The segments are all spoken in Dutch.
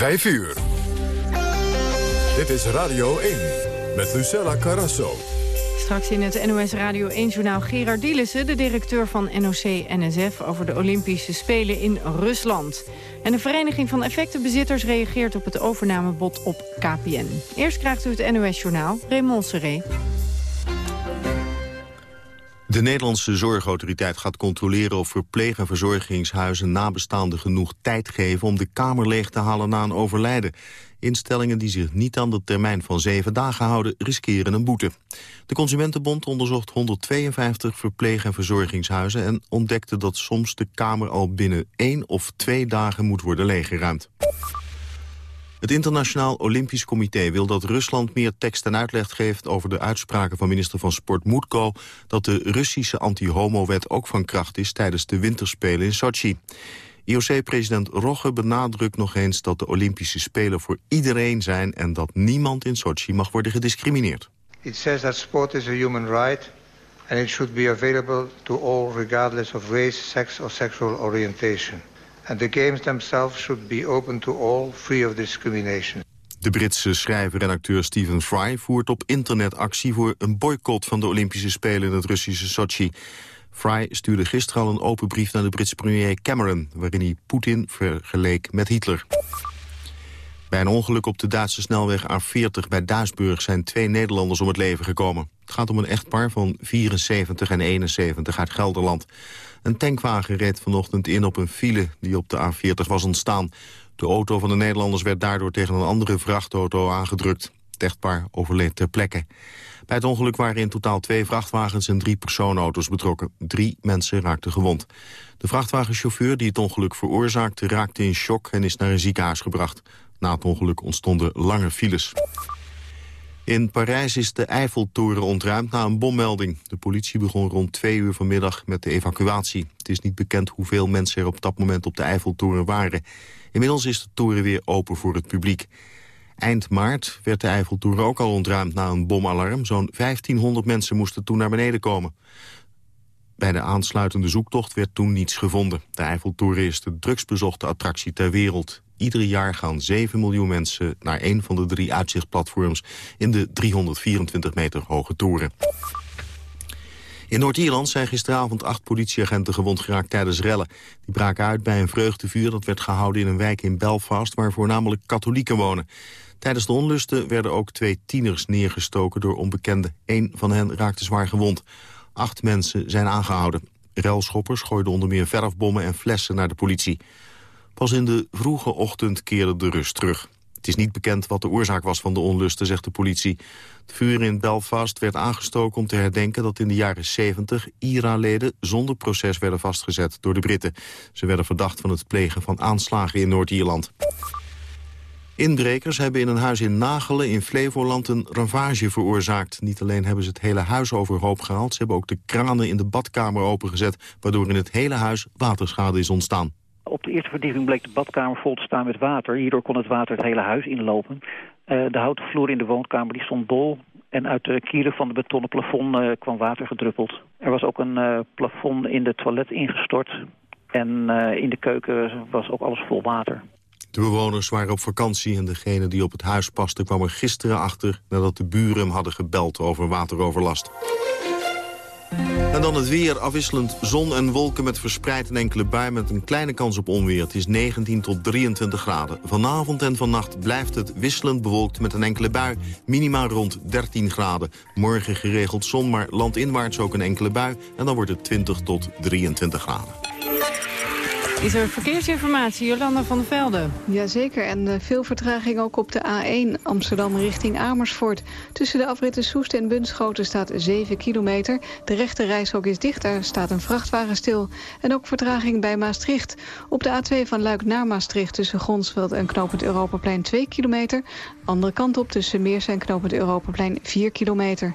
5 uur. Dit is Radio 1 met Lucella Carrasso. Straks in het NOS Radio 1-journaal Gerard Dielissen... de directeur van NOC-NSF over de Olympische Spelen in Rusland. En de Vereniging van Effectenbezitters reageert op het overnamebod op KPN. Eerst krijgt u het NOS-journaal Raymond Seré. De Nederlandse Zorgautoriteit gaat controleren of verpleeg- en verzorgingshuizen nabestaanden genoeg tijd geven om de kamer leeg te halen na een overlijden. Instellingen die zich niet aan de termijn van zeven dagen houden riskeren een boete. De Consumentenbond onderzocht 152 verpleeg- en verzorgingshuizen en ontdekte dat soms de kamer al binnen één of twee dagen moet worden leeggeruimd. Het Internationaal Olympisch Comité wil dat Rusland meer tekst en uitleg geeft over de uitspraken van minister van Sport Moetko dat de Russische anti-homo-wet ook van kracht is tijdens de winterspelen in Sochi. IOC-president Rogge benadrukt nog eens dat de Olympische Spelen voor iedereen zijn en dat niemand in Sochi mag worden gediscrimineerd. It says that sport is a human right and it should be available to all regardless of race, sex or sexual orientation. And the games themselves should be open to all, free of discrimination. De Britse schrijver en acteur Stephen Fry voert op internet actie voor een boycott van de Olympische Spelen in het Russische Sochi. Fry stuurde gisteren al een open brief naar de Britse premier Cameron... waarin hij Poetin vergeleek met Hitler. Bij een ongeluk op de Duitse snelweg A40 bij Duisburg... zijn twee Nederlanders om het leven gekomen. Het gaat om een echtpaar van 74 en 71 uit Gelderland. Een tankwagen reed vanochtend in op een file die op de A40 was ontstaan. De auto van de Nederlanders werd daardoor tegen een andere vrachtauto aangedrukt. Het echtpaar overleed ter plekke. Bij het ongeluk waren in totaal twee vrachtwagens en drie personenauto's betrokken. Drie mensen raakten gewond. De vrachtwagenchauffeur die het ongeluk veroorzaakte raakte in shock en is naar een ziekenhuis gebracht. Na het ongeluk ontstonden lange files. In Parijs is de Eiffeltoren ontruimd na een bommelding. De politie begon rond twee uur vanmiddag met de evacuatie. Het is niet bekend hoeveel mensen er op dat moment op de Eiffeltoren waren. Inmiddels is de toren weer open voor het publiek. Eind maart werd de Eiffeltoren ook al ontruimd na een bomalarm. Zo'n 1500 mensen moesten toen naar beneden komen. Bij de aansluitende zoektocht werd toen niets gevonden. De Eiffeltoren is de drugsbezochte attractie ter wereld. Ieder jaar gaan 7 miljoen mensen naar een van de drie uitzichtplatforms... in de 324 meter hoge toren. In Noord-Ierland zijn gisteravond acht politieagenten gewond geraakt tijdens rellen. Die braken uit bij een vreugdevuur dat werd gehouden in een wijk in Belfast... waar voornamelijk katholieken wonen. Tijdens de onlusten werden ook twee tieners neergestoken door onbekenden. Eén van hen raakte zwaar gewond. Acht mensen zijn aangehouden. Relschoppers gooiden onder meer verfbommen en flessen naar de politie. Pas in de vroege ochtend keerde de rust terug. Het is niet bekend wat de oorzaak was van de onlusten, zegt de politie. Het vuur in Belfast werd aangestoken om te herdenken dat in de jaren 70 IRA-leden zonder proces werden vastgezet door de Britten. Ze werden verdacht van het plegen van aanslagen in Noord-Ierland. Inbrekers hebben in een huis in Nagelen in Flevoland een ravage veroorzaakt. Niet alleen hebben ze het hele huis overhoop gehaald... ze hebben ook de kranen in de badkamer opengezet... waardoor in het hele huis waterschade is ontstaan. Op de eerste verdieping bleek de badkamer vol te staan met water. Hierdoor kon het water het hele huis inlopen. Uh, de houten vloer in de woonkamer die stond bol. En uit de kieren van het betonnen plafond uh, kwam water gedruppeld. Er was ook een uh, plafond in de toilet ingestort. En in de keuken was ook alles vol water. De bewoners waren op vakantie en degene die op het huis paste kwam er gisteren achter... nadat de buren hem hadden gebeld over wateroverlast. En dan het weer, afwisselend zon en wolken met verspreid een enkele bui... met een kleine kans op onweer. Het is 19 tot 23 graden. Vanavond en vannacht blijft het wisselend bewolkt met een enkele bui. Minimaal rond 13 graden. Morgen geregeld zon, maar landinwaarts ook een enkele bui. En dan wordt het 20 tot 23 graden. Is er verkeersinformatie, Jolanda van der Velde? Jazeker, en uh, veel vertraging ook op de A1 Amsterdam richting Amersfoort. Tussen de afritten Soest en Bunschoten staat 7 kilometer. De rechte reishok is dicht, daar staat een vrachtwagen stil. En ook vertraging bij Maastricht. Op de A2 van Luik naar Maastricht tussen Gronsveld en Knopend Europaplein 2 kilometer. Andere kant op tussen Meers en Knopend Europaplein 4 kilometer.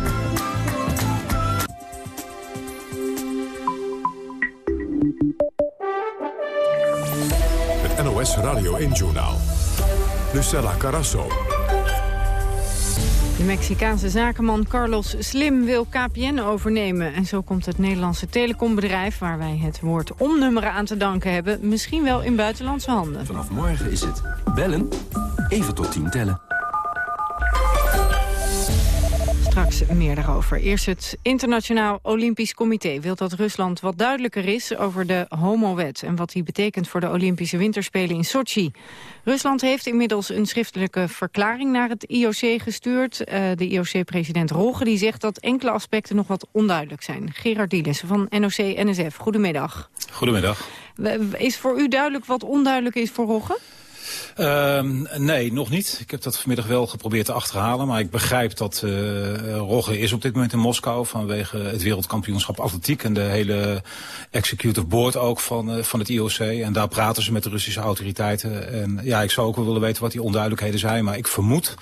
NOS Radio 1-journaal. Lucella Carasso. De Mexicaanse zakenman Carlos Slim wil KPN overnemen. En zo komt het Nederlandse telecombedrijf... waar wij het woord omnummeren aan te danken hebben... misschien wel in buitenlandse handen. Vanaf morgen is het bellen, even tot tien tellen. Straks meer daarover. Eerst het Internationaal Olympisch Comité wil dat Rusland wat duidelijker is over de homowet en wat die betekent voor de Olympische Winterspelen in Sochi. Rusland heeft inmiddels een schriftelijke verklaring naar het IOC gestuurd. Uh, de IOC-president Rogge die zegt dat enkele aspecten nog wat onduidelijk zijn. Gerard Dielissen van NOC-NSF, goedemiddag. Goedemiddag. Is voor u duidelijk wat onduidelijk is voor Rogge? Uh, nee, nog niet. Ik heb dat vanmiddag wel geprobeerd te achterhalen. Maar ik begrijp dat uh, Rogge is op dit moment in Moskou... vanwege het wereldkampioenschap atletiek... en de hele executive board ook van, uh, van het IOC. En daar praten ze met de Russische autoriteiten. En ja, ik zou ook wel willen weten wat die onduidelijkheden zijn. Maar ik vermoed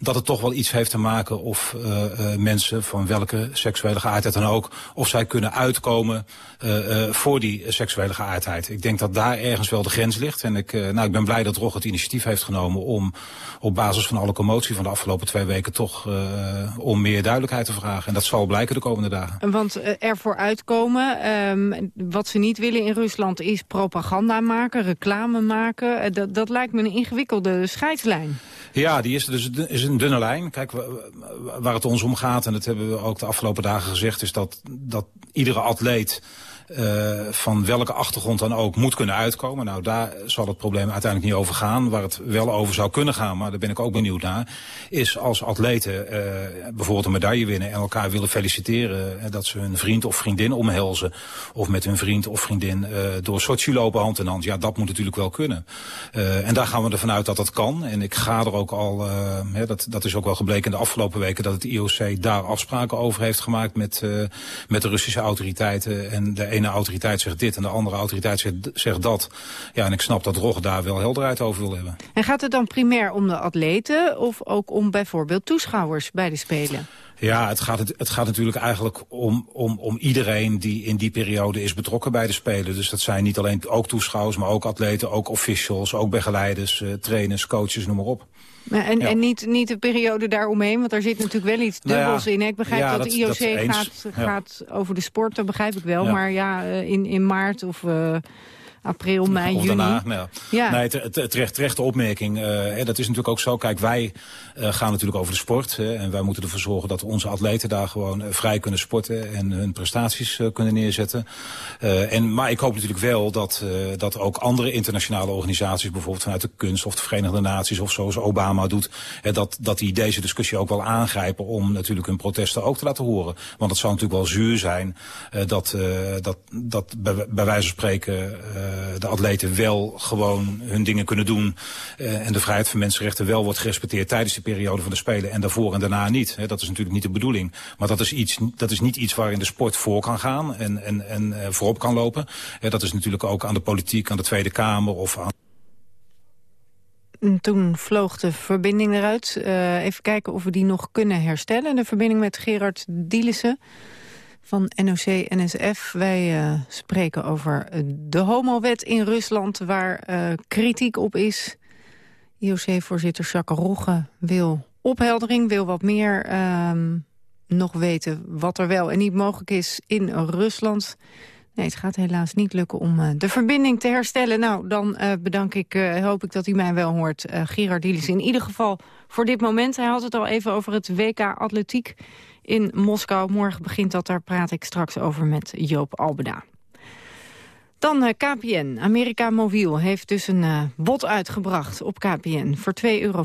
dat het toch wel iets heeft te maken of uh, mensen van welke seksuele geaardheid dan ook, of zij kunnen uitkomen uh, voor die seksuele geaardheid. Ik denk dat daar ergens wel de grens ligt. En ik, nou, ik ben blij dat Rog het initiatief heeft genomen om op basis van alle commotie van de afgelopen twee weken toch om meer duidelijkheid te vragen. En dat zal blijken de komende dagen. Want ervoor uitkomen, um, wat ze niet willen in Rusland is propaganda maken, reclame maken. dat, dat lijkt me een ingewikkelde scheidslijn. Ja, die is dus is een dunne lijn. Kijk, waar het ons om gaat, en dat hebben we ook de afgelopen dagen gezegd... is dat, dat iedere atleet uh, van welke achtergrond dan ook moet kunnen uitkomen. Nou, daar zal het probleem uiteindelijk niet over gaan. Waar het wel over zou kunnen gaan, maar daar ben ik ook benieuwd naar... is als atleten uh, bijvoorbeeld een medaille winnen en elkaar willen feliciteren... dat ze hun vriend of vriendin omhelzen... of met hun vriend of vriendin door Sochi lopen hand in hand. Ja, dat moet natuurlijk wel kunnen. en daar gaan we ervan uit dat dat kan. En ik ga er ook al, hè, dat, dat is ook wel gebleken in de afgelopen weken... dat het IOC daar afspraken over heeft gemaakt met, met de Russische autoriteiten... en de ene autoriteit zegt dit en de andere autoriteit zegt, zegt dat. Ja, en ik snap dat Rogge daar wel helderheid over wil hebben. En gaat het dan primair om de atleten of ook om bijvoorbeeld toeschouwers bij de Spelen? Ja, het gaat, het gaat natuurlijk eigenlijk om, om, om iedereen die in die periode is betrokken bij de Spelen. Dus dat zijn niet alleen ook toeschouwers, maar ook atleten, ook officials, ook begeleiders, uh, trainers, coaches, noem maar op. Maar en, ja. en niet, niet de periode daaromheen, want daar zit natuurlijk wel iets dubbels nou ja, in. Ik begrijp ja, dat, dat de IOC dat gaat, gaat over de sport, dat begrijp ik wel. Maar ja, in, in maart of... Uh, april, mei, of juni. Daarna, nou, ja. Nee, terecht, terechte opmerking. Uh, dat is natuurlijk ook zo. Kijk, wij uh, gaan natuurlijk over de sport. Hè, en wij moeten ervoor zorgen dat onze atleten daar gewoon uh, vrij kunnen sporten. En hun prestaties kunnen neerzetten. en, maar ik hoop natuurlijk wel dat, dat ook andere internationale organisaties. Bijvoorbeeld vanuit de kunst of de Verenigde Naties of zoals Obama doet. Hè, dat, dat die deze discussie ook wel aangrijpen om natuurlijk hun protesten ook te laten horen. Want het zou natuurlijk wel zuur zijn dat, dat, dat bij, bij wijze van spreken de atleten wel gewoon hun dingen kunnen doen. Uh, en de vrijheid van mensenrechten wel wordt gerespecteerd tijdens de periode van de Spelen. En daarvoor en daarna niet. Dat is natuurlijk niet de bedoeling. Maar dat is, iets, dat is niet iets waarin de sport voor kan gaan en, en, en uh, voorop kan lopen. Dat is natuurlijk ook aan de politiek, aan de Tweede Kamer of aan... Toen vloog de verbinding eruit. Even kijken of we die nog kunnen herstellen. De verbinding met Gerard Dielissen van NOC-NSF. Wij uh, spreken over de homowet in Rusland, waar uh, kritiek op is. IOC-voorzitter Jacques Rogge wil opheldering, wil wat meer uh, nog weten wat er wel en niet mogelijk is in Rusland. Nee, het gaat helaas niet lukken om de verbinding te herstellen. Nou, dan bedank ik, hoop ik dat u mij wel hoort, Gerard Dielis. In ieder geval voor dit moment. Hij had het al even over het WK Atletiek in Moskou. Morgen begint dat, daar praat ik straks over met Joop Albeda. Dan eh, KPN. America Mobiel heeft dus een uh, bod uitgebracht op KPN. Voor 2,40 euro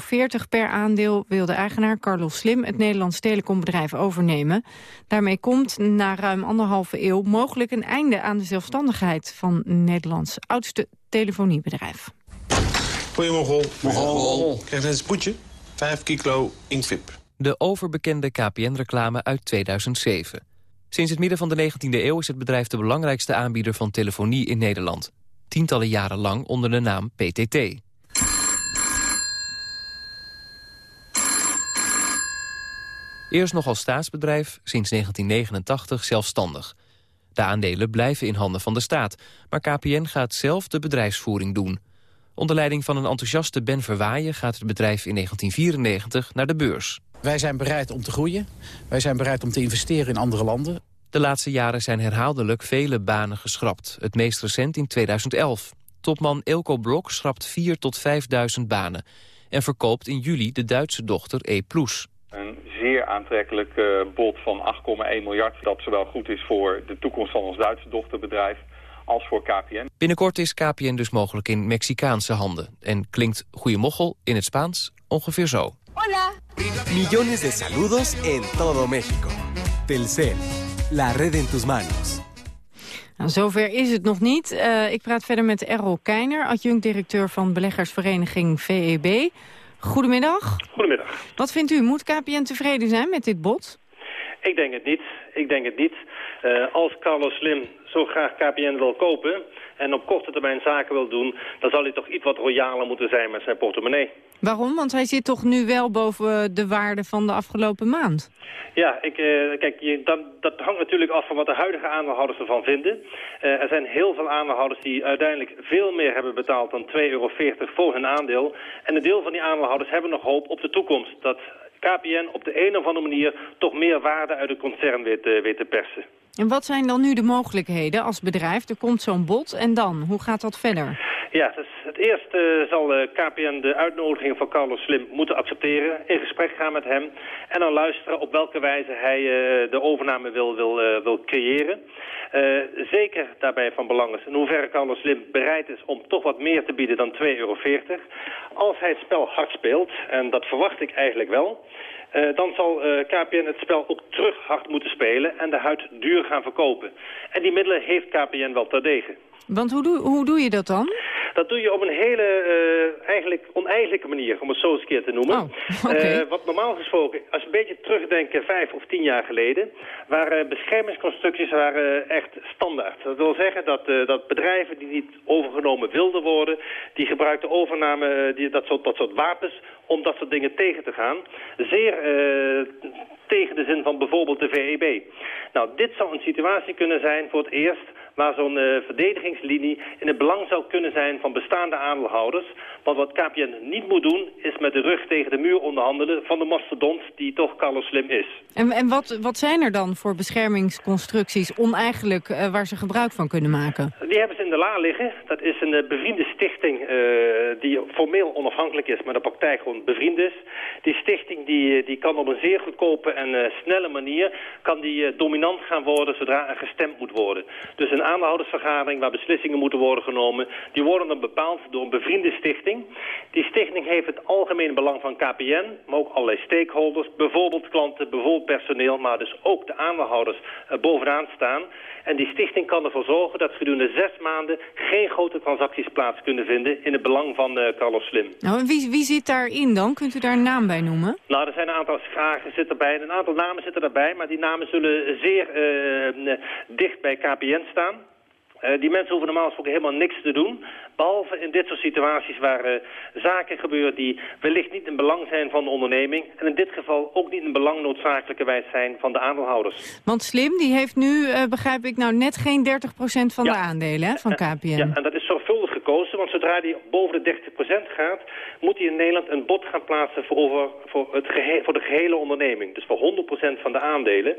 per aandeel wil de eigenaar Carlos Slim... het Nederlands telecombedrijf overnemen. Daarmee komt na ruim anderhalve eeuw mogelijk een einde aan de zelfstandigheid... van Nederlands oudste telefoniebedrijf. Goedemorgen. Mogol. Krijg een spoedje? 5 kilo inkvip. De overbekende KPN-reclame uit 2007. Sinds het midden van de 19e eeuw is het bedrijf de belangrijkste aanbieder van telefonie in Nederland. Tientallen jaren lang onder de naam PTT. Eerst nog als staatsbedrijf, sinds 1989 zelfstandig. De aandelen blijven in handen van de staat, maar KPN gaat zelf de bedrijfsvoering doen. Onder leiding van een enthousiaste Ben Verwaaien gaat het bedrijf in 1994 naar de beurs. Wij zijn bereid om te groeien. Wij zijn bereid om te investeren in andere landen. De laatste jaren zijn herhaaldelijk vele banen geschrapt. Het meest recent in 2011. Topman Elko Blok schrapt 4 tot 5.000 banen. En verkoopt in juli de Duitse dochter E+. Een zeer aantrekkelijk uh, bod van 8,1 miljard. Dat zowel goed is voor de toekomst van ons Duitse dochterbedrijf als voor KPN. Binnenkort is KPN dus mogelijk in Mexicaanse handen. En klinkt goeie mochel in het Spaans ongeveer zo. Hola. Millones de saludos en todo México. Telcel, la red en tus manos. Nou, zover is het nog niet. Uh, ik praat verder met Errol Keiner, adjunct-directeur van beleggersvereniging VEB. Goedemiddag. Goedemiddag. Wat vindt u? Moet KPN tevreden zijn met dit bod? Ik denk het niet. Ik denk het niet. Uh, als Carlos Slim zo graag KPN wil kopen en op korte termijn zaken wil doen... dan zal hij toch iets wat royaler moeten zijn met zijn portemonnee. Waarom? Want hij zit toch nu wel boven de waarde van de afgelopen maand? Ja, ik, uh, kijk, je, dat, dat, hangt natuurlijk af van wat de huidige aandeelhouders ervan vinden. Uh, er zijn heel veel aandeelhouders die uiteindelijk veel meer hebben betaald dan 2,40 euro voor hun aandeel. En een deel van die aandeelhouders hebben nog hoop op de toekomst. Dat KPN op de een of andere manier toch meer waarde uit het concern weet, weet te persen. En wat zijn dan nu de mogelijkheden als bedrijf? Er komt zo'n bod en dan? Hoe gaat dat verder? Ja, dus het eerste zal de KPN de uitnodiging van Carlos Slim moeten accepteren. In gesprek gaan met hem. En dan luisteren op welke wijze hij uh, de overname wil, wil, uh, wil creëren. Zeker daarbij van belang is in hoeverre Carlos Slim bereid is om toch wat meer te bieden dan 2,40 euro. Als hij het spel hard speelt, en dat verwacht ik eigenlijk wel... Uh, dan zal uh, KPN het spel ook terug hard moeten spelen en de huid duur gaan verkopen. En die middelen heeft KPN wel terdege. Want hoe doe, hoe doe je dat dan? Dat doe je op een hele uh, eigenlijk oneigenlijke manier, om het zo eens een keer te noemen. Oh, okay. uh, wat normaal gesproken, als we een beetje terugdenken, vijf of tien jaar geleden, waren beschermingsconstructies waren echt standaard. Dat wil zeggen dat, uh, dat bedrijven die niet overgenomen wilden worden, die gebruikten overname, die, dat, soort, dat soort wapens, om dat soort dingen tegen te gaan. Zeer tegen de zin van bijvoorbeeld de VEB. Nou, dit zou een situatie kunnen zijn voor het eerst waar zo'n uh, verdedigingslinie in het belang zou kunnen zijn van bestaande aandeelhouders. Want wat KPN niet moet doen, is met de rug tegen de muur onderhandelen van de mastodont die toch Carlos Slim is. En, en wat, wat zijn er dan voor beschermingsconstructies oneigenlijk uh, waar ze gebruik van kunnen maken? Die hebben ze in de la liggen. Dat is een uh, bevriende stichting die formeel onafhankelijk is, maar de praktijk gewoon bevriend is. Die stichting die, die kan op een zeer goedkope en snelle manier kan die, dominant gaan worden zodra er gestemd moet worden. Dus een aandeelhoudersvergadering waar beslissingen moeten worden genomen. Die worden dan bepaald door een bevriende stichting. Die stichting heeft het algemene belang van KPN, maar ook allerlei stakeholders. Bijvoorbeeld klanten, bijvoorbeeld personeel, maar dus ook de aandeelhouders uh, bovenaan staan. En die stichting kan ervoor zorgen dat gedurende zes maanden geen grote transacties plaats kunnen vinden in het belang van uh, Carlos Slim. Nou, en wie, wie zit daarin dan? Kunt u daar een naam bij noemen? Nou, er zijn een aantal vragen zitten erbij. Een aantal namen zitten erbij, maar die namen zullen zeer uh, dicht bij KPN staan. Uh, die mensen hoeven normaal gesproken helemaal niks te doen. Behalve in dit soort situaties waar uh, zaken gebeuren die wellicht niet in belang zijn van de onderneming. En in dit geval ook niet in belang noodzakelijkerwijs zijn van de aandeelhouders. Want Slim, die heeft nu, uh, begrijp ik, nou net geen 30% van ja. de aandelen hè, van KPN. Ja, en dat is zorgvuldig Want zodra die boven de 30% gaat, moet hij in Nederland een bod gaan plaatsen voor, over, voor, het voor de gehele onderneming. Dus voor 100% van de aandelen.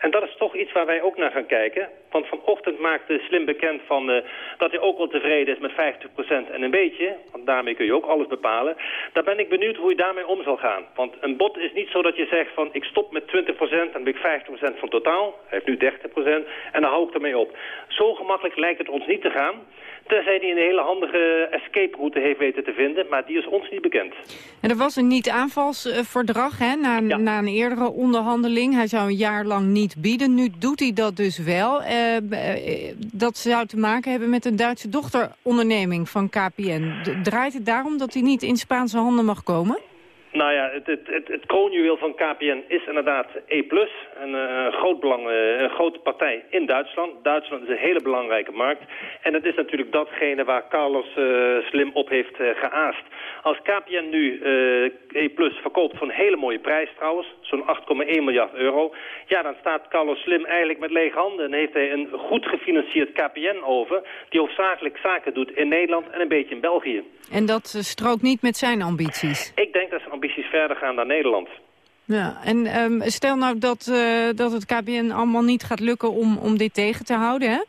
En dat is toch iets waar wij ook naar gaan kijken. Want vanochtend maakte Slim bekend van, uh, dat hij ook wel tevreden is met 50% en een beetje. Want daarmee kun je ook alles bepalen. Daar ben ik benieuwd hoe je daarmee om zal gaan. Want een bod is niet zo dat je zegt van ik stop met 20% en dan ben ik 50% van totaal. Hij heeft nu 30% en dan hou ik ermee op. Zo gemakkelijk lijkt het ons niet te gaan. Tenzij hij een hele handige escape route heeft weten te vinden. Maar die is ons niet bekend. En er was een niet-aanvalsverdrag na, na een eerdere onderhandeling. Hij zou een jaar lang niet bieden. Nu doet hij dat dus wel. Eh, eh dat zou te maken hebben met een Duitse dochteronderneming van KPN. Draait het daarom dat hij niet in Spaanse handen mag komen? Nou ja, het, het, het, het kroonjuweel van KPN is inderdaad E+, een uh, groot belang, uh, een grote partij in Duitsland. Duitsland is een hele belangrijke markt. En het is natuurlijk datgene waar Carlos uh, slim op heeft geaast. Als KPN nu E+, verkoopt voor een hele mooie prijs trouwens, zo'n 8,1 miljard euro... ja, dan staat Carlos Slim eigenlijk met lege handen... en heeft hij een goed gefinancierd KPN over... die hoofdzakelijk zaken doet in Nederland en een beetje in België. En dat strookt niet met zijn ambities? Ik denk dat zijn ambities verder gaan dan Nederland. Ja, en um, stel nou dat, uh, dat het KPN allemaal niet gaat lukken om, om dit tegen te houden. Hè?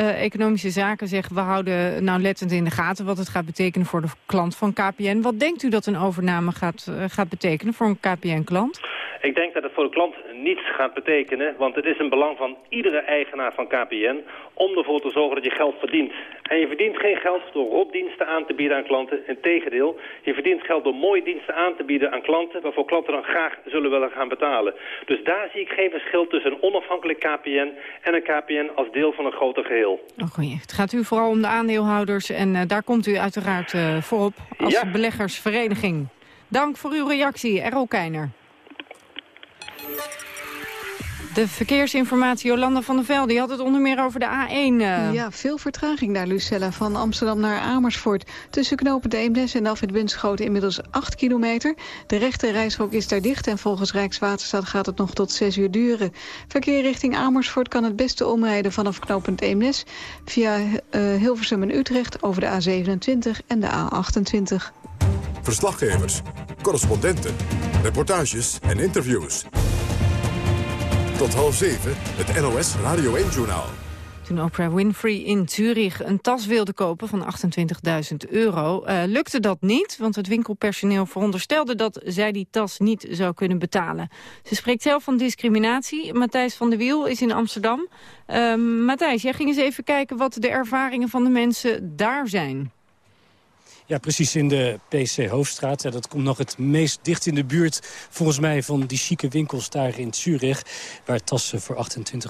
Uh, economische Zaken zeggen, we houden nou lettend in de gaten wat het gaat betekenen voor de klant van KPN. Wat denkt u dat een overname gaat, uh, gaat betekenen voor een KPN-klant? Ik denk dat het voor de klant niets gaat betekenen, want het is een belang van iedere eigenaar van KPN om ervoor te zorgen dat je geld verdient. En je verdient geen geld door rotdiensten aan te bieden aan klanten. Integendeel, je verdient geld door mooie diensten aan te bieden aan klanten... waarvoor klanten dan graag zullen willen gaan betalen. Dus daar zie ik geen verschil tussen een onafhankelijk KPN... en een KPN als deel van een groter geheel. Oh, goeie. Het gaat u vooral om de aandeelhouders en uh, daar komt u uiteraard uh, voorop als ja. beleggersvereniging. Dank voor uw reactie, Errol Keiner. De verkeersinformatie, Jolanda van der Velde, die had het onder meer over de A1. Uh... Ja, veel vertraging daar, Lucella, van Amsterdam naar Amersfoort. Tussen knopen de Eemnes en Afrit Bunschoten inmiddels 8 kilometer. De rechte reishok is daar dicht en volgens Rijkswaterstaat gaat het nog tot 6 uur duren. Verkeer richting Amersfoort kan het beste omrijden vanaf knopend Eemnes... via uh, Hilversum en Utrecht over de A27 en de A28. Verslaggevers, correspondenten, reportages en interviews. Tot half zeven, het NOS Radio 1-journaal. Toen Oprah Winfrey in Zurich een tas wilde kopen van 28.000 euro... Uh, lukte dat niet, want het winkelpersoneel veronderstelde... dat zij die tas niet zou kunnen betalen. Ze spreekt zelf van discriminatie. Matthijs van der Wiel is in Amsterdam. Uh, Matthijs, jij ging eens even kijken wat de ervaringen van de mensen daar zijn. Ja, precies in de PC Hoofdstraat. Dat komt nog het meest dicht in de buurt, volgens mij, van die chique winkels daar in Zurich. Waar tassen voor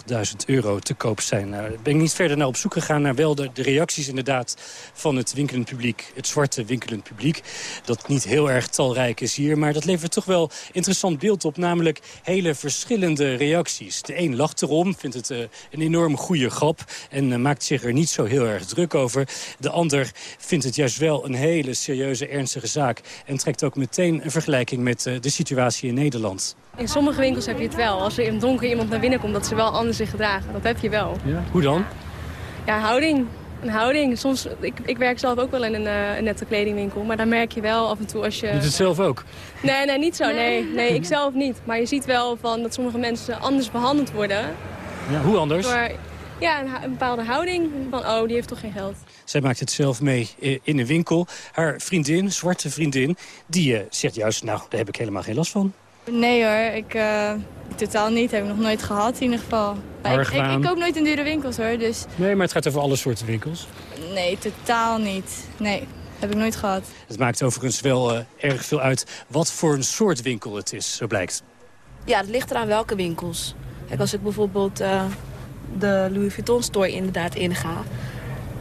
28.000 euro te koop zijn. Nou, ben ik niet verder naar op zoek gegaan naar wel de, reacties inderdaad van het winkelend publiek. Het zwarte winkelend publiek. Dat niet heel erg talrijk is hier. Maar dat levert toch wel interessant beeld op. Namelijk hele verschillende reacties. De een lacht erom, vindt het uh, een enorm goede grap. En uh, maakt zich er niet zo heel erg druk over. De ander vindt het juist wel een hele serieuze, ernstige zaak. En trekt ook meteen een vergelijking met uh, de situatie in Nederland. In sommige winkels heb je het wel. Als er in het donker iemand naar binnen komt, dat ze wel anders zich gedragen. Dat heb je wel. Ja? Hoe dan? Ja, houding. Een houding. Soms, ik, ik werk zelf ook wel in een, uh, een nette kledingwinkel. Maar daar merk je wel af en toe als je... Je doet het zelf ook? Nee, nee, niet zo. Nee, nee ik zelf niet. Maar je ziet wel van dat sommige mensen anders behandeld worden. Ja, hoe anders? Door, ja, een, een, bepaalde houding. Van, oh, die heeft toch geen geld. Zij maakt het zelf mee in een winkel. Haar vriendin, zwarte vriendin, die uh, zegt juist... nou, daar heb ik helemaal geen last van. Nee hoor, ik uh, totaal niet. Heb ik nog nooit gehad in ieder geval. Ik, ik, ik, koop nooit in dure winkels hoor, dus... Nee, maar het gaat over alle soorten winkels? Nee, totaal niet. Nee, heb ik nooit gehad. Het maakt overigens wel uh, erg veel uit wat voor een soort winkel het is, zo blijkt. Ja, het ligt eraan welke winkels. Kijk, als ik bijvoorbeeld uh, de Louis Vuitton store inderdaad inga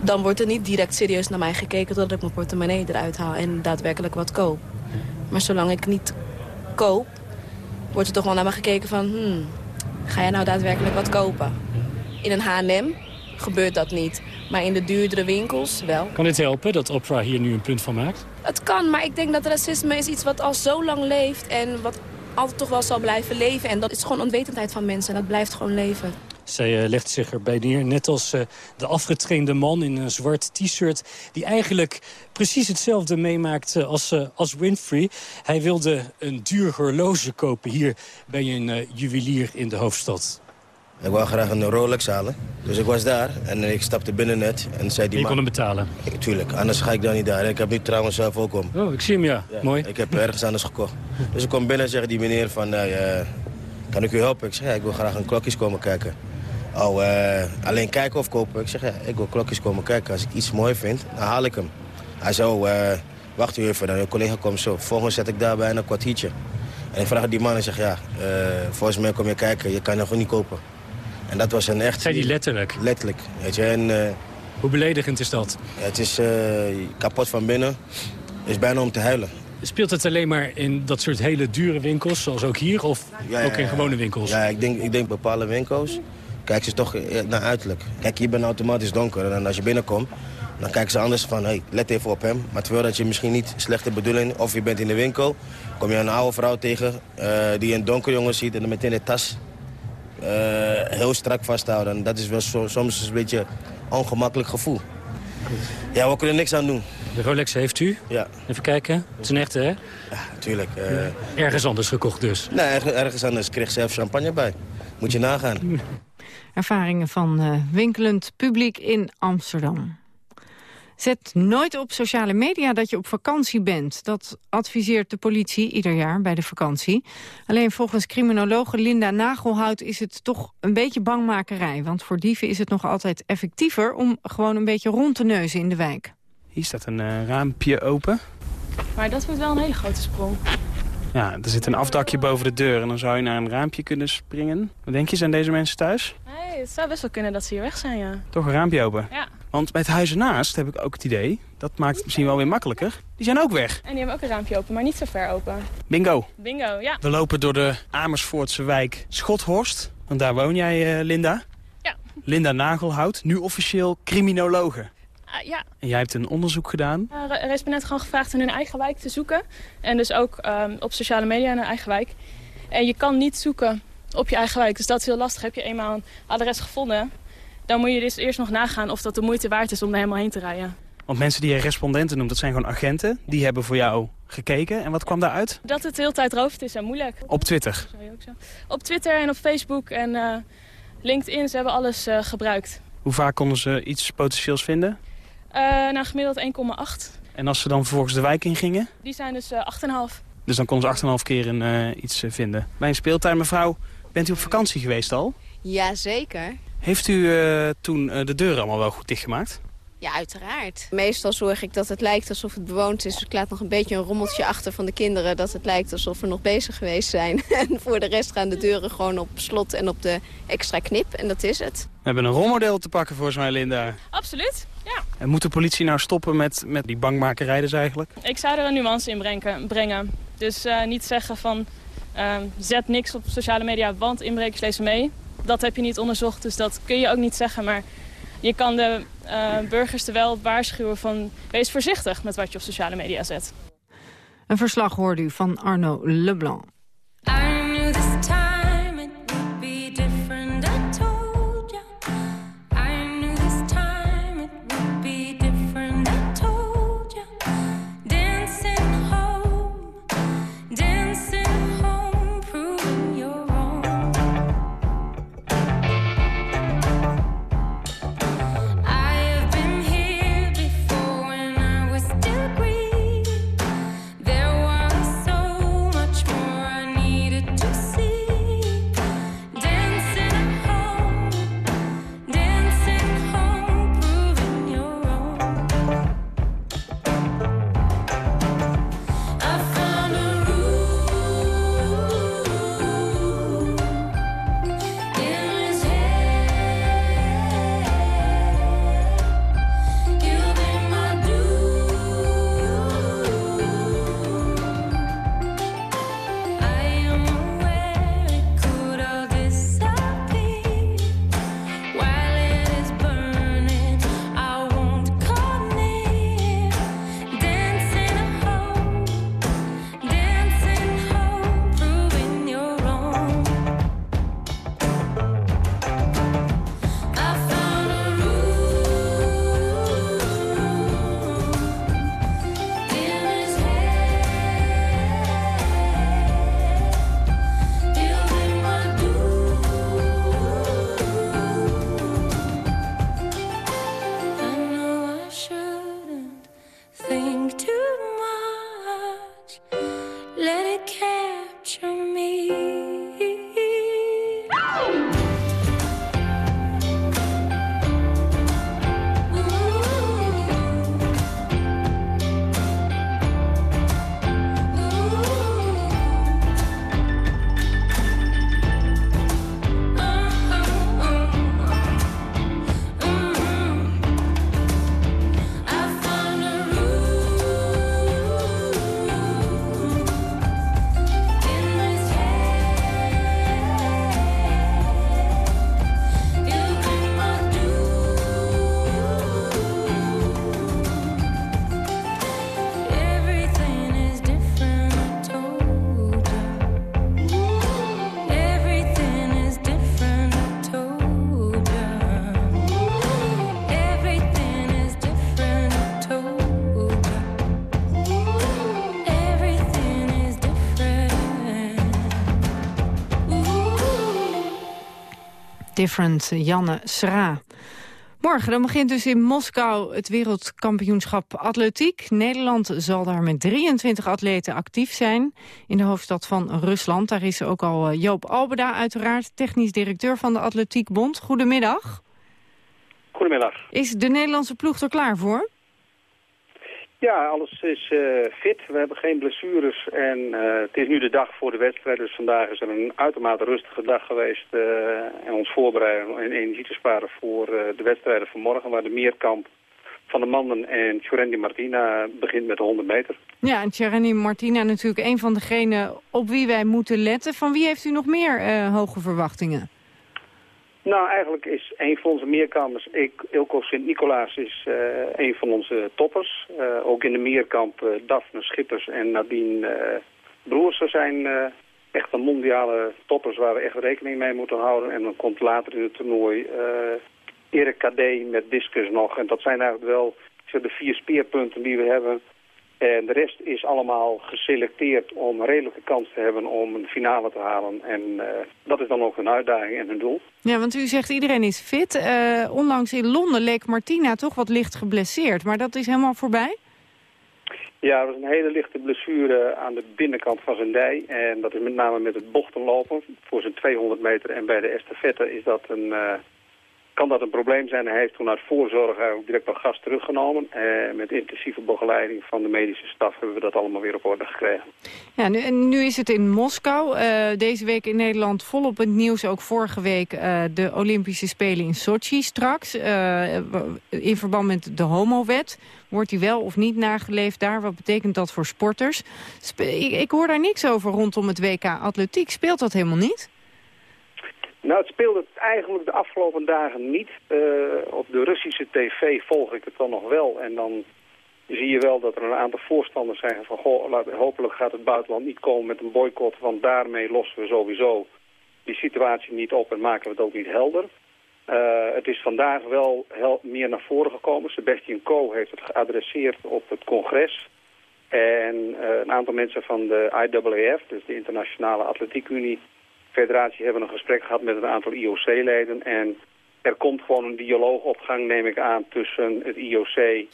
dan wordt er niet direct serieus naar mij gekeken... totdat ik mijn portemonnee eruit haal en daadwerkelijk wat koop. Maar zolang ik niet koop, wordt er toch wel naar me gekeken van... Hmm, ga jij nou daadwerkelijk wat kopen? In een H&M gebeurt dat niet. Maar in de duurdere winkels wel. Kan dit helpen dat Oprah hier nu een punt van maakt? Het kan, maar ik denk dat racisme is iets wat al zo lang leeft... en wat altijd toch wel zal blijven leven. En dat is gewoon onwetendheid van mensen en dat blijft gewoon leven. Zij uh, legt zich erbij neer, net als uh, de afgetrainde man in een zwart t-shirt... die eigenlijk precies hetzelfde meemaakt uh, als, als Winfrey. Hij wilde een duur horloge kopen hier bij een juwelier in de hoofdstad. Ik wou graag een Rolex halen. Dus ik was daar en ik stapte binnen net. En zei die je kon hem betalen? Ik, tuurlijk, anders ga ik dan niet daar. Ik heb nu trouwens zelf ook om. Oh, ik zie hem, ja. Mooi. Ik heb ergens anders gekocht. Dus ik kom binnen en zegt die meneer van... Uh, kan ik u helpen? Ik zeg, ja, ik wil graag een klokjes komen kijken. Oh, uh, alleen kijken of kopen? Ik zeg, ja, ik wil klokjes komen kijken. Als ik iets mooi vind, dan haal ik hem. Hij zei, oh, uh, wacht u even, dan je collega komt zo. Volgens zet ik daar bijna een kwartiertje. En ik vraag die man en zeg, ja, volgens mij kom je kijken. Je kan nog niet kopen. En dat was een echt... Zei die letterlijk? Letterlijk. Weet je, en, Hoe beledigend is dat? Het is kapot van binnen. Het is bijna om te huilen. Speelt het alleen maar in dat soort hele dure winkels, zoals ook hier, of ja, ook in gewone winkels? Ja, ik denk, ik denk bepaalde winkels. Kijk ze toch eh, naar uiterlijk. Kijk, hier ben automatisch donker. En als je binnenkomt, dan kijken ze anders van... Hey, let even op hem. Maar terwijl dat je misschien niet slechte bedoeling... of je bent in de winkel, kom je een oude vrouw tegen... Uh, die een donker jongen ziet en dan meteen de tas uh, heel strak vasthouden. En dat is wel so, soms een beetje een ongemakkelijk gevoel. Ja, we kunnen niks aan doen. De Rolex heeft u? Ja. Even kijken. Het is een echte, hè? Ja, natuurlijk. Uh... Ergens anders gekocht dus? Nee, ergens anders. Ik kreeg zelf champagne bij. Moet je nagaan. Ervaringen van uh, winkelend publiek in Amsterdam. Zet nooit op sociale media dat je op vakantie bent. Dat adviseert de politie ieder jaar bij de vakantie. Alleen volgens criminologe Linda Nagelhout is het toch een beetje bangmakerij. Want voor dieven is het nog altijd effectiever om gewoon een beetje rond te neuzen in de wijk. Hier staat een uh, raampje open. Maar dat wordt wel een hele grote sprong. Ja, er zit een afdakje boven de deur en dan zou je naar een raampje kunnen springen. Wat denk je, zijn deze mensen thuis? Nee, het zou best wel kunnen dat ze hier weg zijn, ja. Toch een raampje open? Ja. Want bij het huis ernaast heb ik ook het idee, dat maakt het misschien wel weer makkelijker. Die zijn ook weg. En die hebben ook een raampje open, maar niet zo ver open. Bingo. Bingo, ja. We lopen door de Amersfoortse wijk Schothorst. Want daar woon jij, uh, Linda. Ja. Linda Nagelhout, nu officieel criminologe. Uh, ja. En jij hebt een onderzoek gedaan? Uh, er me net gewoon gevraagd in hun eigen wijk te zoeken. En dus ook um, op sociale media in hun eigen wijk. En je kan niet zoeken op je eigen wijk. Dus dat is heel lastig. Heb je eenmaal een adres gevonden... dan moet je dus eerst nog nagaan of dat de moeite waard is om er helemaal heen te rijden. Want mensen die je respondenten noemt, dat zijn gewoon agenten. Die hebben voor jou gekeken. En wat kwam daaruit? Dat het heel tijdrovend is en moeilijk. Op Twitter? Op Twitter en op Facebook en uh, LinkedIn. Ze hebben alles uh, gebruikt. Hoe vaak konden ze iets potentieels vinden? Uh, nou, gemiddeld 1,8. En als ze dan vervolgens de wijk in gingen? Die zijn dus uh, 8,5. Dus dan konden ze 8,5 keer in, uh, iets vinden. Bij een speeltuin, mevrouw, bent u op vakantie geweest al? Jazeker. Heeft u uh, toen de deuren allemaal wel goed dichtgemaakt? Ja, uiteraard. Meestal zorg ik dat het lijkt alsof het bewoond is. Ik laat nog een beetje een rommeltje achter van de kinderen... dat het lijkt alsof we nog bezig geweest zijn. En voor de rest gaan de deuren gewoon op slot en op de extra knip. En dat is het. We hebben een rolmodel te pakken volgens mij, Linda. Absoluut. En moet de politie nou stoppen met, met die bangmakerij dus eigenlijk? Ik zou er een nuance in brengen. brengen. Dus uh, niet zeggen van... Uh, zet niks op sociale media, want inbrekers lezen mee. Dat heb je niet onderzocht, dus dat kun je ook niet zeggen. Maar je kan de uh, burgers er wel waarschuwen van... wees voorzichtig met wat je op sociale media zet. Een verslag hoorde u van Arno Leblanc. Different, Janne Sra. Morgen dan begint dus in Moskou het wereldkampioenschap atletiek. Nederland zal daar met 23 atleten actief zijn in de hoofdstad van Rusland. Daar is ook al eh, Joop Albeda uiteraard, technisch directeur van de Atletiekbond. Goedemiddag. Goedemiddag. Is de Nederlandse ploeg er klaar voor? Ja, alles is uh, fit. We hebben geen blessures en uh, het is nu de dag voor de wedstrijd. Dus vandaag is er een uitermate rustige dag geweest. Uh, en ons voorbereiden en energie te sparen voor de wedstrijden van morgen. Waar de meerkamp van de mannen en Tjorendi Martina begint met de 100 meter. Ja, en Tjorendi Martina natuurlijk een van degenen op wie wij moeten letten. Van wie heeft u nog meer hoge verwachtingen? Nou, eigenlijk is een van onze meerkampers, Ilko Sint-Nicolaas, is uh, een van onze toppers. Uh, ook in de meerkamp uh, Daphne Schippers en Nadine Broers zijn echt een mondiale toppers waar we echt rekening mee moeten houden. En dan komt later in het toernooi Erik KD met discus nog. En dat zijn eigenlijk wel de vier speerpunten die we hebben en de rest is allemaal geselecteerd om een redelijke kans te hebben om een finale te halen. En uh, dat is dan ook een uitdaging en een doel. Ja, want u zegt iedereen is fit. Uh, onlangs in Londen leek Martina toch wat licht geblesseerd. Maar dat is helemaal voorbij? Ja, dat was een hele lichte blessure aan de binnenkant van zijn dij. En dat is met name met het bochtenlopen voor zijn 200 meter. En bij de estafette is dat een... Uh, kan dat een probleem zijn. Hij heeft toen uit voorzorg ook direct al gas teruggenomen. En met intensieve begeleiding van de medische staf hebben we dat allemaal weer op orde gekregen. Ja, nu, nu is het in Moskou. Uh, deze week in Nederland volop het nieuws. Ook vorige week de Olympische Spelen in Sochi straks. In verband met de homowet. Wordt die wel of niet nageleefd daar? Wat betekent dat voor sporters? Sp ik, ik hoor daar niks over rondom het WK Atletiek. Speelt dat helemaal niet? Nou, het speelde eigenlijk de afgelopen dagen niet. Uh, op de Russische tv volg ik het dan nog wel. En dan zie je wel dat er een aantal voorstanders zijn van... Goh, hopelijk gaat het buitenland niet komen met een boycott... want daarmee lossen we sowieso die situatie niet op en maken we het ook niet helder. Uh, het is vandaag wel meer naar voren gekomen. Sebastian Coe heeft het geadresseerd op het congres... En uh, een aantal mensen van de IAAF, dus de Internationale Atletiek Unie federatie hebben een gesprek gehad met een aantal IOC-leden. En er komt gewoon een dialoog op gang, neem ik aan, tussen het IOC, uh,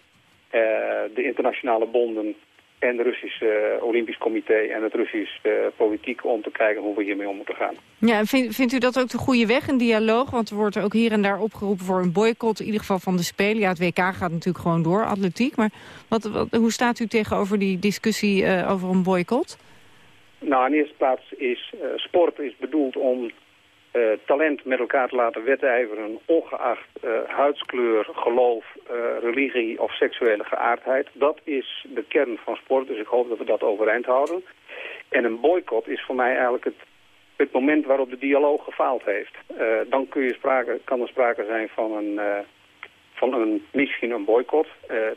de internationale bonden en het Russische Olympisch Comité en het Russische uh, politiek om te kijken hoe we hiermee om moeten gaan. Ja, vind, vindt u dat ook de goede weg, een dialoog? Want er wordt ook hier en daar opgeroepen voor een boycott, in ieder geval van de Spelen. Ja, het WK gaat natuurlijk gewoon door, atletiek. Maar wat, hoe staat u tegenover die discussie over een boycott? Nou, in eerste plaats is uh, sport is bedoeld om uh, talent met elkaar te laten wedijveren, ongeacht uh, huidskleur, geloof, religie of seksuele geaardheid. Dat is de kern van sport, dus ik hoop dat we dat overeind houden. En een boycott is voor mij eigenlijk het, het moment waarop de dialoog gefaald heeft. dan kun je sprake, kan er sprake zijn van een, van een misschien een boycott.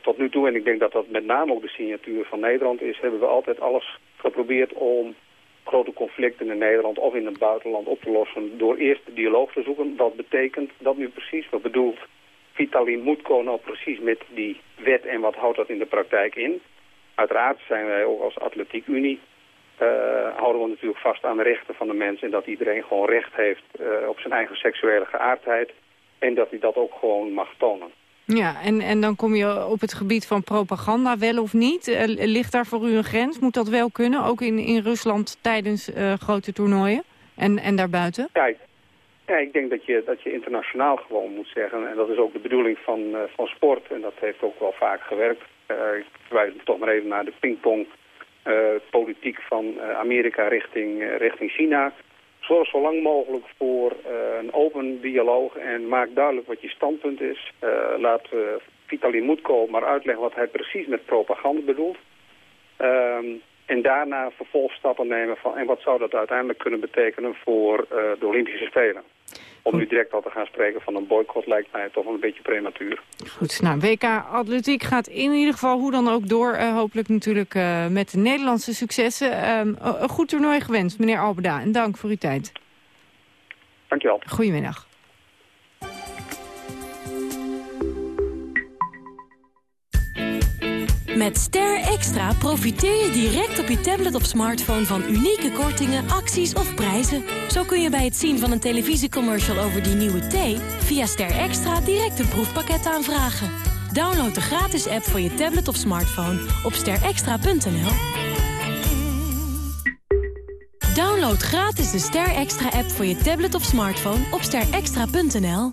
tot nu toe, en ik denk dat dat met name ook de signatuur van Nederland is, hebben we altijd alles geprobeerd om grote conflicten in Nederland of in het buitenland op te lossen door eerst de dialoog te zoeken. Wat betekent dat nu precies? Wat bedoelt Vitalin Moetko nou precies met die wet en wat houdt dat in de praktijk in? Uiteraard zijn wij ook als Atletiek Unie uh, houden we natuurlijk vast aan de rechten van de mensen en dat iedereen gewoon recht heeft uh, op zijn eigen seksuele geaardheid en dat hij dat ook gewoon mag tonen. Ja, en, en dan kom je op het gebied van propaganda, wel of niet. Uh, ligt daar voor u een grens? Moet dat wel kunnen, ook in, in Rusland tijdens uh, grote toernooien en, en daarbuiten? Kijk, ja, ik denk dat je, dat je internationaal gewoon moet zeggen. En dat is ook de bedoeling van, uh, van sport. En dat heeft ook wel vaak gewerkt. ik verwijs toch maar even naar de pingpong politiek van Amerika richting, richting China zorg zo lang mogelijk voor uh, een open dialoog en maak duidelijk wat je standpunt is. Uh, laat uh, Vitaly Moetko maar uitleggen wat hij precies met propaganda bedoelt. Um, en daarna vervolgstappen nemen van en wat zou dat uiteindelijk kunnen betekenen voor de Olympische Spelen. Om nu direct al te gaan spreken van een boycott lijkt mij toch wel een beetje prematuur. Goed, nou, WK Atletiek gaat in ieder geval hoe dan ook door. Uh, hopelijk natuurlijk uh, met de Nederlandse successen. Uh, een goed toernooi gewenst, meneer Albeda. En dank voor uw tijd. Dankjewel. Goedemiddag. Met Ster Extra profiteer je direct op je tablet of smartphone van unieke kortingen, acties of prijzen. Zo kun je bij het zien van een televisiecommercial over die nieuwe thee... via Ster Extra direct een proefpakket aanvragen. Download de gratis app voor je tablet of smartphone op sterextra.nl. Download gratis de Ster Extra app voor je tablet of smartphone op sterextra.nl.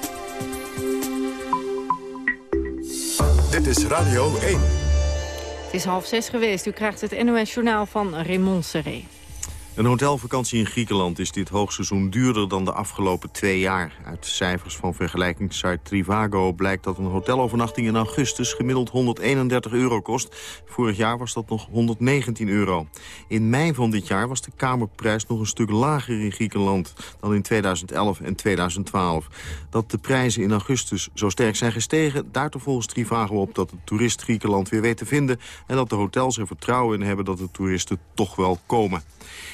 Dit is Radio 1. Het is half zes geweest. U krijgt het NOS-journaal van Raymond Serré. Een hotelvakantie in Griekenland is dit hoogseizoen duurder dan de afgelopen twee jaar. Uit cijfers van vergelijkingssite Trivago blijkt dat een hotelovernachting in augustus gemiddeld 131 euro kost. Vorig jaar was dat nog 119 euro. In mei van dit jaar was de kamerprijs nog een stuk lager in Griekenland dan in 2011 en 2012. Dat de prijzen in augustus zo sterk zijn gestegen, er volgens Trivago op dat de toerist Griekenland weer weet te vinden en dat de hotels er vertrouwen in hebben dat de toeristen toch wel komen.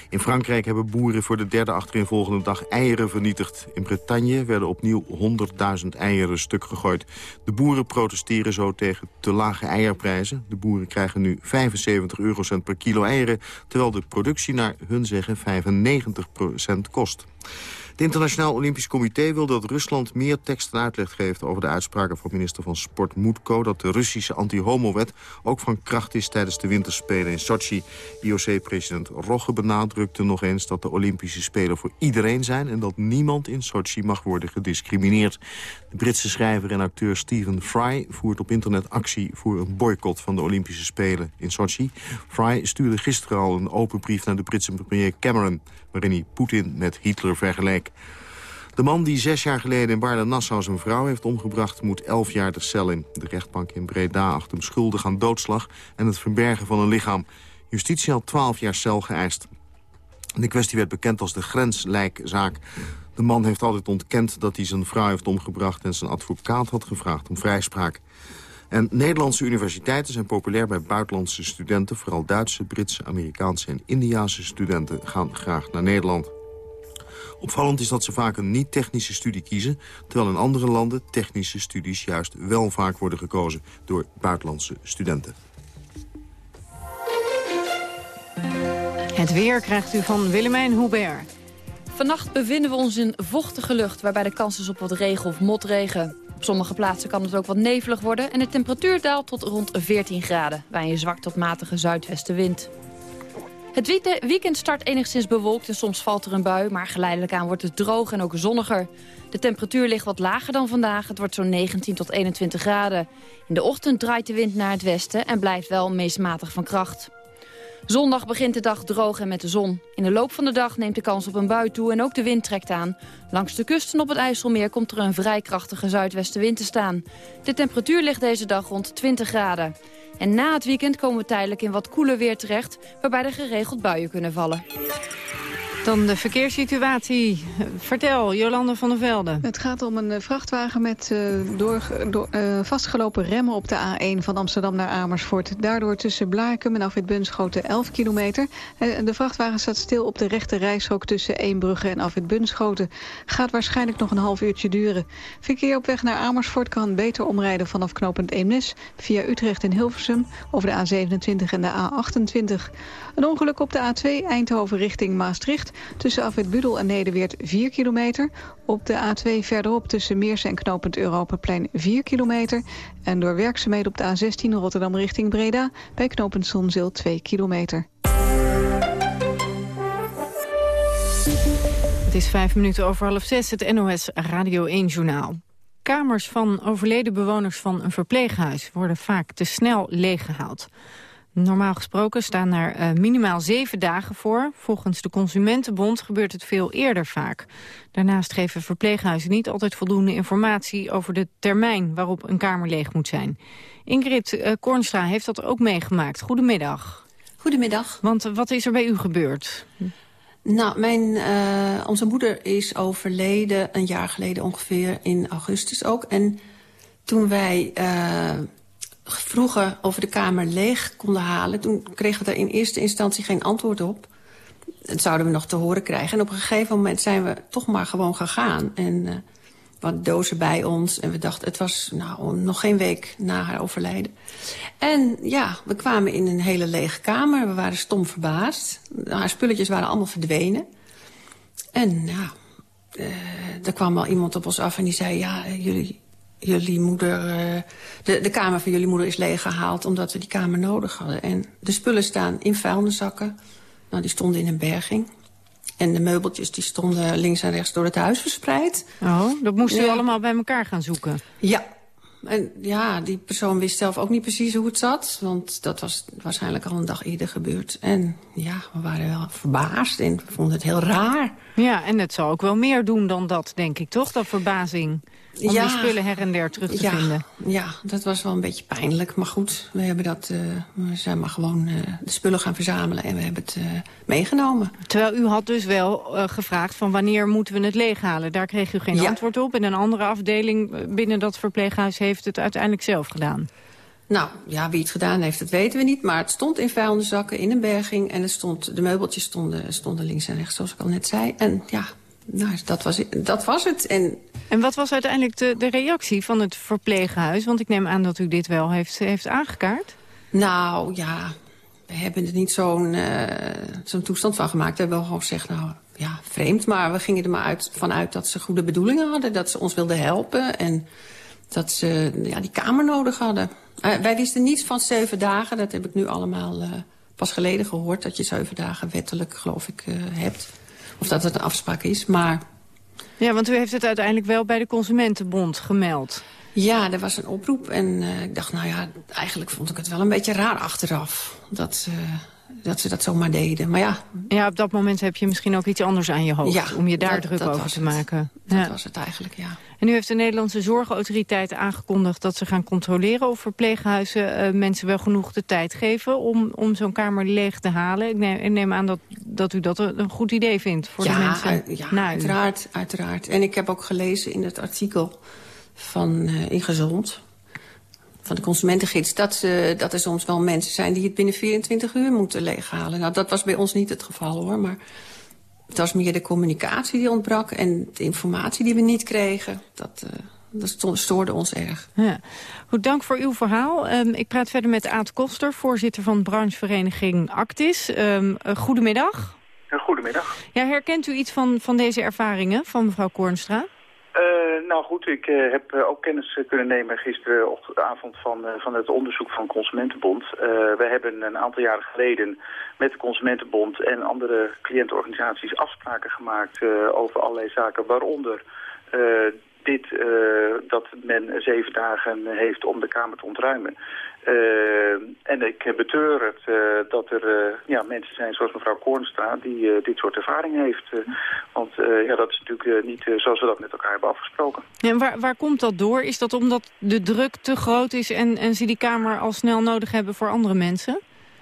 In Frankrijk hebben boeren voor de derde achtereenvolgende dag eieren vernietigd. In Bretagne werden opnieuw 100.000 eieren stuk gegooid. De boeren protesteren zo tegen te lage eierprijzen. De boeren krijgen nu 75 eurocent per kilo eieren... terwijl de productie naar hun zeggen 95% kost. Het Internationaal Olympisch Comité wil dat Rusland meer tekst en uitleg geeft over de uitspraken van minister van Sport Moetko dat de Russische anti-homo-wet ook van kracht is tijdens de winterspelen in Sochi. IOC-president Rogge benadrukte nog eens dat de Olympische Spelen voor iedereen zijn en dat niemand in Sochi mag worden gediscrimineerd. De Britse schrijver en acteur Stephen Fry voert op internet actie voor een boycott van de Olympische Spelen in Sochi. Fry stuurde gisteren al een open brief naar de Britse premier Cameron waarin hij Poetin met Hitler vergeleek. De man die zes jaar geleden in Baarden-Nassau zijn vrouw heeft omgebracht... moet elf jaar de cel in. De rechtbank in Breda acht hem schuldig aan doodslag... en het verbergen van een lichaam. Justitie had twaalf jaar cel geëist. De kwestie werd bekend als de grenslijkzaak. De man heeft altijd ontkend dat hij zijn vrouw heeft omgebracht... en zijn advocaat had gevraagd om vrijspraak. En Nederlandse universiteiten zijn populair bij buitenlandse studenten. Vooral Duitse, Britse, Amerikaanse en Indiaanse studenten gaan graag naar Nederland. Opvallend is dat ze vaak een niet-technische studie kiezen... terwijl in andere landen technische studies juist wel vaak worden gekozen... door buitenlandse studenten. Het weer krijgt u van Willemijn Hubert. Vannacht bevinden we ons in vochtige lucht... waarbij de kans is op wat regen of motregen. Op sommige plaatsen kan het ook wat nevelig worden... en de temperatuur daalt tot rond 14 graden... bij een zwak tot matige zuidwestenwind. Het weekend start enigszins bewolkt en soms valt er een bui... maar geleidelijk aan wordt het droog en ook zonniger. De temperatuur ligt wat lager dan vandaag. Het wordt zo'n 19 tot 21 graden. In de ochtend draait de wind naar het westen... en blijft wel meest matig van kracht. Zondag begint de dag droog en met de zon. In de loop van de dag neemt de kans op een bui toe en ook de wind trekt aan. Langs de kusten op het IJsselmeer komt er een vrij krachtige zuidwestenwind te staan. De temperatuur ligt deze dag rond 20 graden. En na het weekend komen we tijdelijk in wat koeler weer terecht... waarbij er geregeld buien kunnen vallen. Dan de verkeerssituatie. Vertel, Jolande van der Velde. Het gaat om een eh, vrachtwagen met uh, door, uh, vastgelopen remmen op de A1 van Amsterdam naar Amersfoort. Daardoor tussen Blaakem en Afrit Bunschoten 11 kilometer. de vrachtwagen staat stil op de rechte reishok tussen Eembrugge en Afrit Bunschoten. Gaat waarschijnlijk nog een half uurtje duren. Verkeer op weg naar Amersfoort kan beter omrijden vanaf knooppunt Eemnes... via Utrecht en Hilversum over de A27 en de A28. Een ongeluk op de A2 Eindhoven richting Maastricht... Tussen Afwit Budel en Nederweert 4 kilometer. Op de A2 verderop tussen Meersen en knooppunt Europaplein 4 kilometer. En door werkzaamheden op de A16 Rotterdam richting Breda... bij knooppunt Zonzeel 2 kilometer. Het is vijf minuten over half zes, het NOS Radio 1-journaal. Kamers van overleden bewoners van een verpleeghuis... worden vaak te snel leeggehaald. Normaal gesproken staan er uh, minimaal zeven dagen voor. Volgens de Consumentenbond gebeurt het veel eerder vaak. Daarnaast geven verpleeghuizen niet altijd voldoende informatie... over de termijn waarop een kamer leeg moet zijn. Ingrid uh, Kornstra heeft dat ook meegemaakt. Goedemiddag. Goedemiddag. Want uh, wat is er bij u gebeurd? Nou, mijn, uh, onze moeder is overleden een jaar geleden ongeveer in augustus ook. En toen wij uh, vroegen of we de kamer leeg konden halen... toen kregen we daar in eerste instantie geen antwoord op. Dat zouden we nog te horen krijgen. En op een gegeven moment zijn we toch maar gewoon gegaan. En uh, wat dozen bij ons. En we dachten, het was nou, nog geen week na haar overlijden. En ja, we kwamen in een hele lege kamer. We waren stom verbaasd. Haar spulletjes waren allemaal verdwenen. En ja, uh, er kwam wel iemand op ons af en die zei... ja, jullie, jullie moeder... Uh, de, de kamer van jullie moeder is leeggehaald omdat we die kamer nodig hadden. En de spullen staan in vuilniszakken. Nou, die stonden in een berging. En de meubeltjes die stonden links en rechts door het huis verspreid. Oh, dat moesten ja. u allemaal bij elkaar gaan zoeken? Ja. En ja, die persoon wist zelf ook niet precies hoe het zat. Want dat was waarschijnlijk al een dag eerder gebeurd. En ja, we waren wel verbaasd en we vonden het heel raar. Ja, en het zal ook wel meer doen dan dat, denk ik, toch? Dat verbazing om ja, die spullen her en der terug te ja, vinden. Ja, dat was wel een beetje pijnlijk. Maar goed, we, hebben dat, uh, we zijn maar gewoon uh, de spullen gaan verzamelen en we hebben het uh, meegenomen. Terwijl u had dus wel gevraagd van wanneer moeten we het leeghalen. Daar kreeg u geen ja. antwoord op. En een andere afdeling binnen dat verpleeghuis heeft het uiteindelijk zelf gedaan. Nou, ja, wie het gedaan heeft, dat weten we niet. Maar het stond in vuilniszakken, in een berging. En het stond, de meubeltjes stonden, stonden links en rechts, zoals ik al net zei. En ja, nou, dat, was, dat was het. En, en wat was uiteindelijk de, de reactie van het verpleeghuis? Want ik neem aan dat u dit wel heeft, heeft aangekaart. Nou, ja, we hebben er niet zo'n uh, zo'n toestand van gemaakt. We hebben wel gewoon gezegd, nou, ja, vreemd. Maar we gingen er maar uit, vanuit dat ze goede bedoelingen hadden. Dat ze ons wilden helpen. En dat ze ja, die kamer nodig hadden. Uh, wij wisten niets van zeven dagen. Dat heb ik nu allemaal uh, pas geleden gehoord. Dat je zeven dagen wettelijk, geloof ik, hebt. Of dat het een afspraak is, maar... Ja, want u heeft het uiteindelijk wel bij de Consumentenbond gemeld. Ja, er was een oproep en uh, ik dacht, nou ja, eigenlijk vond ik het wel een beetje raar achteraf. Dat, uh, dat ze dat zomaar deden, maar ja. Ja, op dat moment heb je misschien ook iets anders aan je hoofd... Ja, om je daar dat, druk dat over te het. maken. Dat ja. was het eigenlijk, ja. En nu heeft de Nederlandse Zorgautoriteit aangekondigd... dat ze gaan controleren of verpleeghuizen uh, mensen wel genoeg de tijd geven... om, om zo'n kamer leeg te halen. Ik neem, ik neem aan dat, dat u dat een goed idee vindt voor ja, de mensen. Ja, uiteraard, uiteraard. En ik heb ook gelezen in het artikel van uh, Ingezond van de consumentengids... Dat, uh, dat er soms wel mensen zijn die het binnen 24 uur moeten leeghalen. Nou, dat was bij ons niet het geval, hoor. Maar het was meer de communicatie die ontbrak... en de informatie die we niet kregen. Dat, uh, dat stoorde ons erg. Ja. Goed, dank voor uw verhaal. Um, ik praat verder met Aad Koster, voorzitter van branchevereniging Actis. Um, uh, goedemiddag. Goedemiddag. Ja, herkent u iets van, van deze ervaringen van mevrouw Koornstra? Uh, nou goed, ik uh, heb uh, ook kennis kunnen nemen gisteravond van, van het onderzoek van Consumentenbond. we hebben een aantal jaren geleden met de Consumentenbond en andere cliëntenorganisaties afspraken gemaakt over allerlei zaken, waaronder dit, dat men zeven dagen heeft om de Kamer te ontruimen. Uh, en ik betreur het uh, dat er uh, ja, mensen zijn zoals mevrouw Koornstra die dit soort ervaring heeft. want ja, dat is natuurlijk niet zoals we dat met elkaar hebben afgesproken. En waar, waar komt dat door? Is dat omdat de druk te groot is en, en ze die Kamer al snel nodig hebben voor andere mensen?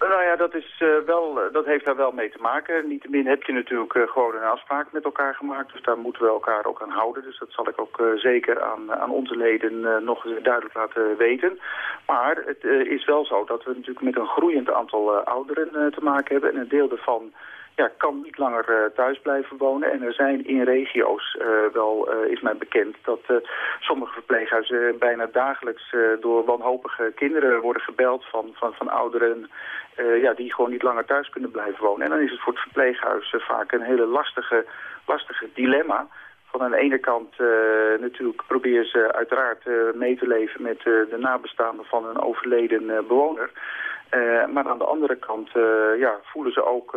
Nou ja, dat, is, uh, wel, dat heeft daar wel mee te maken. Niettemin heb je natuurlijk uh, gewoon een afspraak met elkaar gemaakt. Dus daar moeten we elkaar ook aan houden. Dus dat zal ik ook zeker aan, aan onze leden nog duidelijk laten weten. Maar het is wel zo dat we natuurlijk met een groeiend aantal ouderen te maken hebben. En een deel daarvan ja, kan niet langer uh, thuis blijven wonen. En er zijn in regio's uh, wel, uh, is mij bekend, dat sommige verpleeghuizen bijna dagelijks door wanhopige kinderen worden gebeld van, van, van ouderen ja, die gewoon niet langer thuis kunnen blijven wonen. En dan is het voor het verpleeghuis vaak een hele lastige, lastige dilemma. Van aan de ene kant natuurlijk proberen ze uiteraard mee te leven met de nabestaanden van een overleden bewoner. Maar aan de andere kant ja, voelen ze ook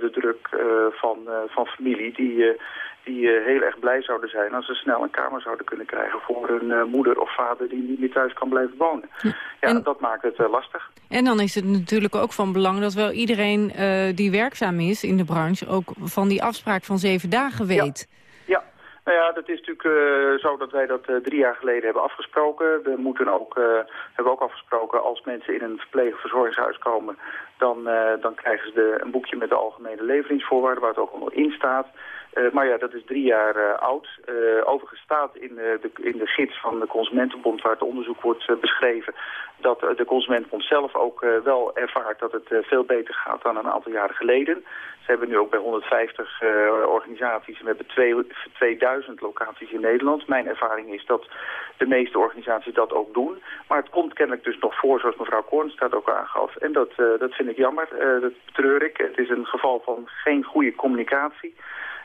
de druk van, van familie die die heel erg blij zouden zijn als ze snel een kamer zouden kunnen krijgen voor hun moeder of vader die niet meer thuis kan blijven wonen. Ja, en, dat maakt het lastig. En dan is het natuurlijk ook van belang dat wel iedereen die werkzaam is in de branche ook van die afspraak van zeven dagen weet. Ja, Nou ja, dat is natuurlijk zo dat wij dat drie jaar geleden hebben afgesproken. We moeten ook, hebben ook afgesproken als mensen in een verpleeg- verzorgingshuis komen... dan, dan krijgen ze de, een boekje met de algemene leveringsvoorwaarden waar het ook allemaal in staat... Uh, maar ja, dat is drie jaar uh, oud. Uh, overigens staat in, de, in de gids van de Consumentenbond, waar het onderzoek wordt beschreven, dat de Consumentenbond zelf ook wel ervaart dat het veel beter gaat dan een aantal jaren geleden. Ze hebben nu ook bij 150 organisaties en we hebben twee, 2000 locaties in Nederland. Mijn ervaring is dat de meeste organisaties dat ook doen. Maar het komt kennelijk dus nog voor, zoals mevrouw Kornstad ook aangaf. En dat, dat vind ik jammer, dat betreur ik. Het is een geval van geen goede communicatie.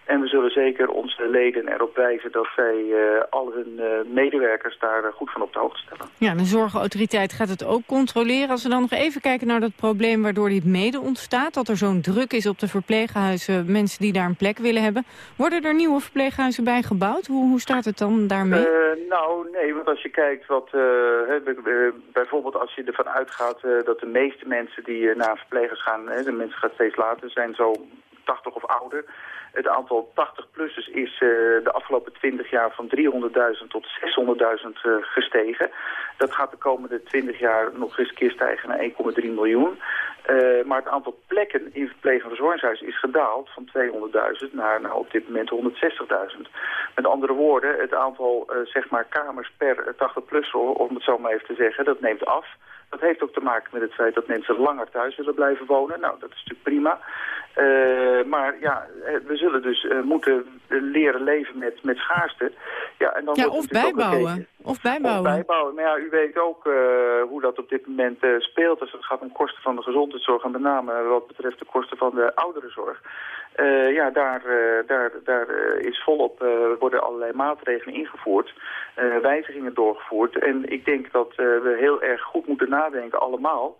En we zullen zeker onze leden erop wijzen dat zij uh, al hun uh, medewerkers daar uh, goed van op de hoogte stellen. Ja, de zorgautoriteit gaat het ook controleren. Als we dan nog even kijken naar dat probleem waardoor dit mede ontstaat... dat er zo'n druk is op de verpleeghuizen, mensen die daar een plek willen hebben... worden er nieuwe verpleeghuizen bij gebouwd? Hoe, hoe staat het dan daarmee? nou, nee, want als je kijkt wat... bijvoorbeeld als je ervan uitgaat dat de meeste mensen die naar verplegers gaan... de mensen gaat steeds later, zijn zo 80 of ouder... Het aantal 80-plussers is uh, de afgelopen 20 jaar van 300.000 tot 600.000 uh, gestegen. Dat gaat de komende 20 jaar nog eens keer stijgen naar 1,3 miljoen. Uh, maar het aantal plekken in verpleeg- en is gedaald van 200.000 naar nou, op dit moment 160.000. Met andere woorden, het aantal zeg maar kamers per 80-plusser, om het zo maar even te zeggen, dat neemt af. Dat heeft ook te maken met het feit dat mensen langer thuis willen blijven wonen. Nou, dat is natuurlijk prima. Uh, maar ja, we zullen dus uh, moeten leren leven met, met schaarste. Ja, en dan ja of bijbouwen. Of bijbouwen. Of bijbouwen. Maar ja, u weet ook uh, hoe dat op dit moment speelt. Dus het gaat om kosten van de gezondheidszorg en met name wat betreft de kosten van de ouderenzorg. Ja, daar, daar, daar is volop, worden allerlei maatregelen ingevoerd, wijzigingen doorgevoerd. En ik denk dat we heel erg goed moeten nadenken allemaal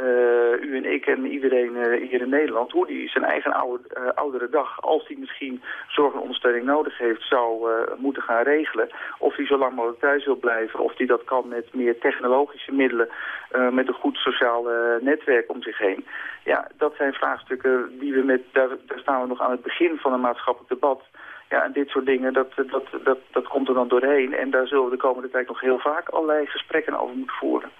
uh, u en ik en iedereen uh, hier in Nederland, hoe die zijn eigen oude, uh, oudere dag, als die misschien zorg en ondersteuning nodig heeft, zou moeten gaan regelen. Of die zo lang mogelijk thuis wil blijven, of die dat kan met meer technologische middelen, met een goed sociaal netwerk om zich heen. Ja, dat zijn vraagstukken die we met, daar, daar staan we nog aan het begin van een maatschappelijk debat. Ja, en dit soort dingen, dat, dat, dat, dat komt er dan doorheen. En daar zullen we de komende tijd nog heel vaak allerlei gesprekken over moeten voeren.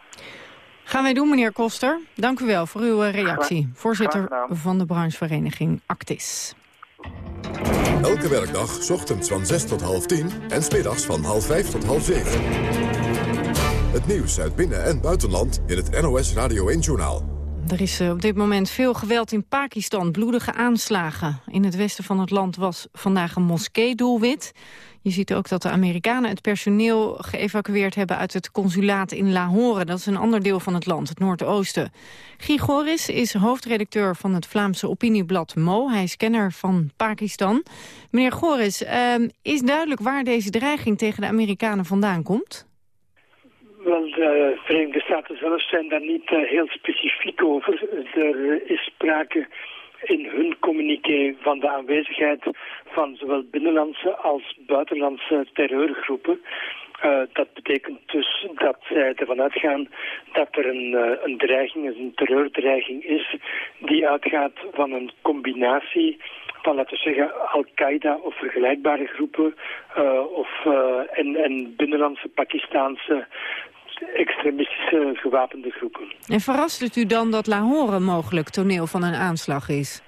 Gaan wij doen, meneer Koster. Dank u wel voor uw eh, reactie. Voorzitter van de branchevereniging Actis. Elke werkdag, ochtends van 6 tot half 10 en smiddags van half 5 tot half 7. Het nieuws uit binnen- en buitenland in het NOS Radio 1-journaal. Er is eh, op dit moment veel geweld in Pakistan, bloedige aanslagen. In het westen van het land was vandaag een moskee doelwit. Je ziet ook dat de Amerikanen het personeel geëvacueerd hebben uit het consulaat in Lahore. Dat is een ander deel van het land, het Noordoosten. Guy Goris is hoofdredacteur van het Vlaamse opinieblad Mo. Hij is kenner van Pakistan. Meneer Goris, uh, is duidelijk waar deze dreiging tegen de Amerikanen vandaan komt? Wel, de Verenigde Staten zelf zijn daar niet uh, heel specifiek over. Er is sprake in hun communiqué van de aanwezigheid van zowel binnenlandse als buitenlandse terreurgroepen. Uh, dat betekent dus dat zij ervan uitgaan dat er een, een dreiging, een terreurdreiging is, die uitgaat van een combinatie van, laten we zeggen, Al-Qaeda of vergelijkbare groepen of, en, en binnenlandse Pakistaanse extremistische gewapende groepen. En verrast het u dan dat Lahore mogelijk toneel van een aanslag is?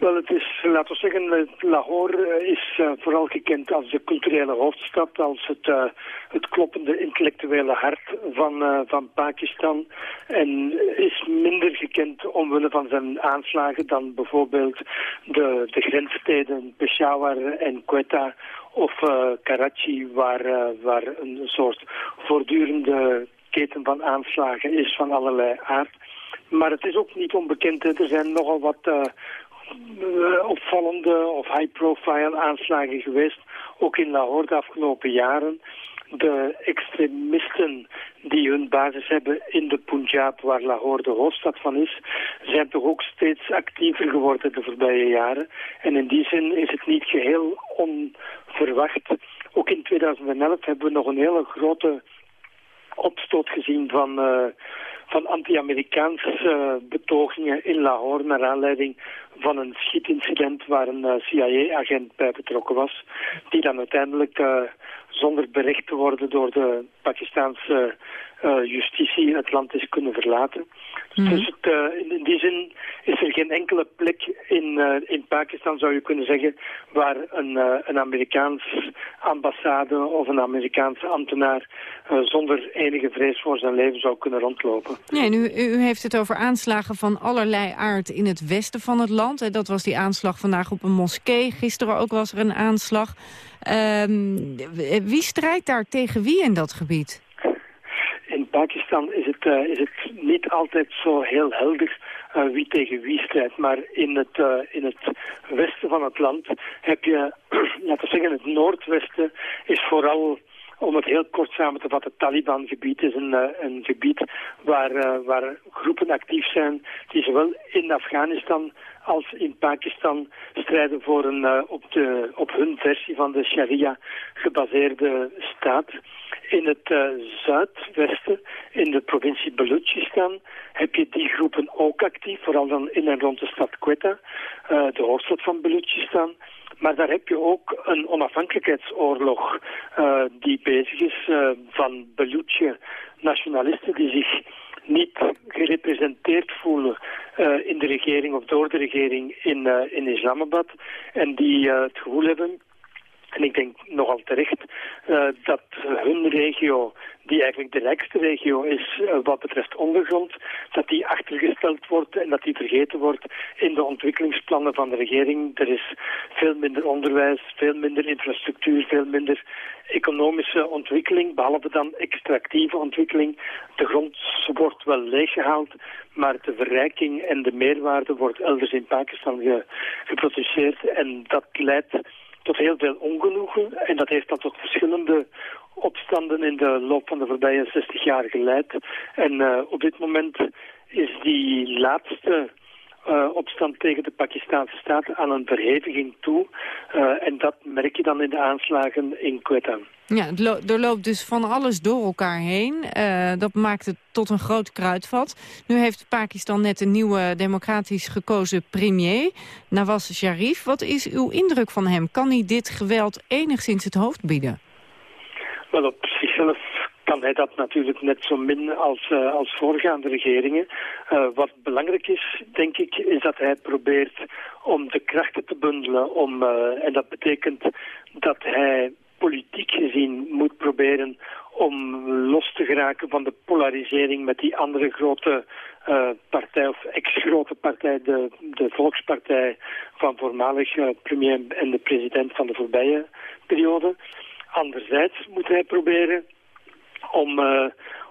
Wel, het is, laten we zeggen, Lahore is uh, vooral gekend als de culturele hoofdstad, als het, uh, het kloppende intellectuele hart van, uh, van Pakistan. En is minder gekend omwille van zijn aanslagen dan bijvoorbeeld de, de grenssteden Peshawar en Quetta of Karachi, waar, waar een soort voortdurende keten van aanslagen is van allerlei aard. Maar het is ook niet onbekend. Er zijn nogal wat uh, opvallende of high-profile aanslagen geweest. Ook in Lahore de afgelopen jaren. De extremisten die hun basis hebben in de Punjab, waar Lahore de hoofdstad van is, zijn toch ook steeds actiever geworden de voorbije jaren. En in die zin is het niet geheel onverwacht. Ook in 2011 hebben we nog een hele grote opstoot gezien van, uh, van anti-Amerikaanse uh, betogingen in Lahore naar aanleiding van een schietincident waar een uh, CIA-agent bij betrokken was, die dan uiteindelijk zonder bericht te worden door de Pakistanse uh, justitie het land is kunnen verlaten. Mm. Dus het, uh, in, die zin is er geen enkele plek in, uh, in Pakistan, zou je kunnen zeggen, waar een, een Amerikaans ambassade of een Amerikaanse ambtenaar zonder enige vrees voor zijn leven zou kunnen rondlopen. Nee, u, u heeft het over aanslagen van allerlei aard in het westen van het land. Dat was die aanslag vandaag op een moskee. Gisteren ook was er een aanslag. Um, wie strijdt daar tegen wie in dat gebied? Pakistan is het, uh, is het niet altijd zo heel helder uh, wie tegen wie strijdt. Maar in het, uh, in het westen van het land heb je, laten we zeggen, het noordwesten is vooral om het heel kort samen te vatten, Taliban-gebied is een, een gebied waar, uh, waar groepen actief zijn die zowel in Afghanistan als in Pakistan strijden voor een uh, op, de, op hun versie van de sharia gebaseerde staat. In het zuidwesten, in de provincie Balochistan, heb je die groepen ook actief, vooral dan in en rond de stad Quetta, de hoofdstad van Balochistan. Maar daar heb je ook een onafhankelijkheidsoorlog uh, die bezig is uh, van Baluche nationalisten die zich niet gerepresenteerd voelen uh, in de regering of door de regering in, in Islamabad. En die het gevoel hebben en ik denk nogal terecht uh, dat hun regio, die eigenlijk de rijkste regio is uh, wat betreft ondergrond, dat die achtergesteld wordt en dat die vergeten wordt in de ontwikkelingsplannen van de regering. Er is veel minder onderwijs, veel minder infrastructuur, veel minder economische ontwikkeling, behalve dan extractieve ontwikkeling. De grond wordt wel leeggehaald, maar de verrijking en de meerwaarde wordt elders in Pakistan ge geproduceerd en dat leidt tot heel veel ongenoegen. En dat heeft dan tot verschillende opstanden in de loop van de voorbije 60 jaar geleid. En uh, op dit moment is die laatste uh, opstand tegen de Pakistanse staat aan een verheviging toe. Uh, en dat merk je dan in de aanslagen in Quetta. Ja, er loopt dus van alles door elkaar heen. Uh, dat maakt het tot een groot kruidvat. Nu heeft Pakistan net een nieuwe democratisch gekozen premier, Nawaz Sharif. Wat is uw indruk van hem? Kan hij dit geweld enigszins het hoofd bieden? Wel, op zichzelf kan hij dat natuurlijk net zo min als, uh, als voorgaande regeringen. Uh, wat belangrijk is, denk ik, is dat hij probeert om de krachten te bundelen. Om, uh, en dat betekent dat hij politiek gezien moet proberen om los te geraken van de polarisering met die andere grote partij, of ex-grote partij, de, de Volkspartij van voormalig premier en de president van de voorbije periode. Anderzijds moet hij proberen om, uh,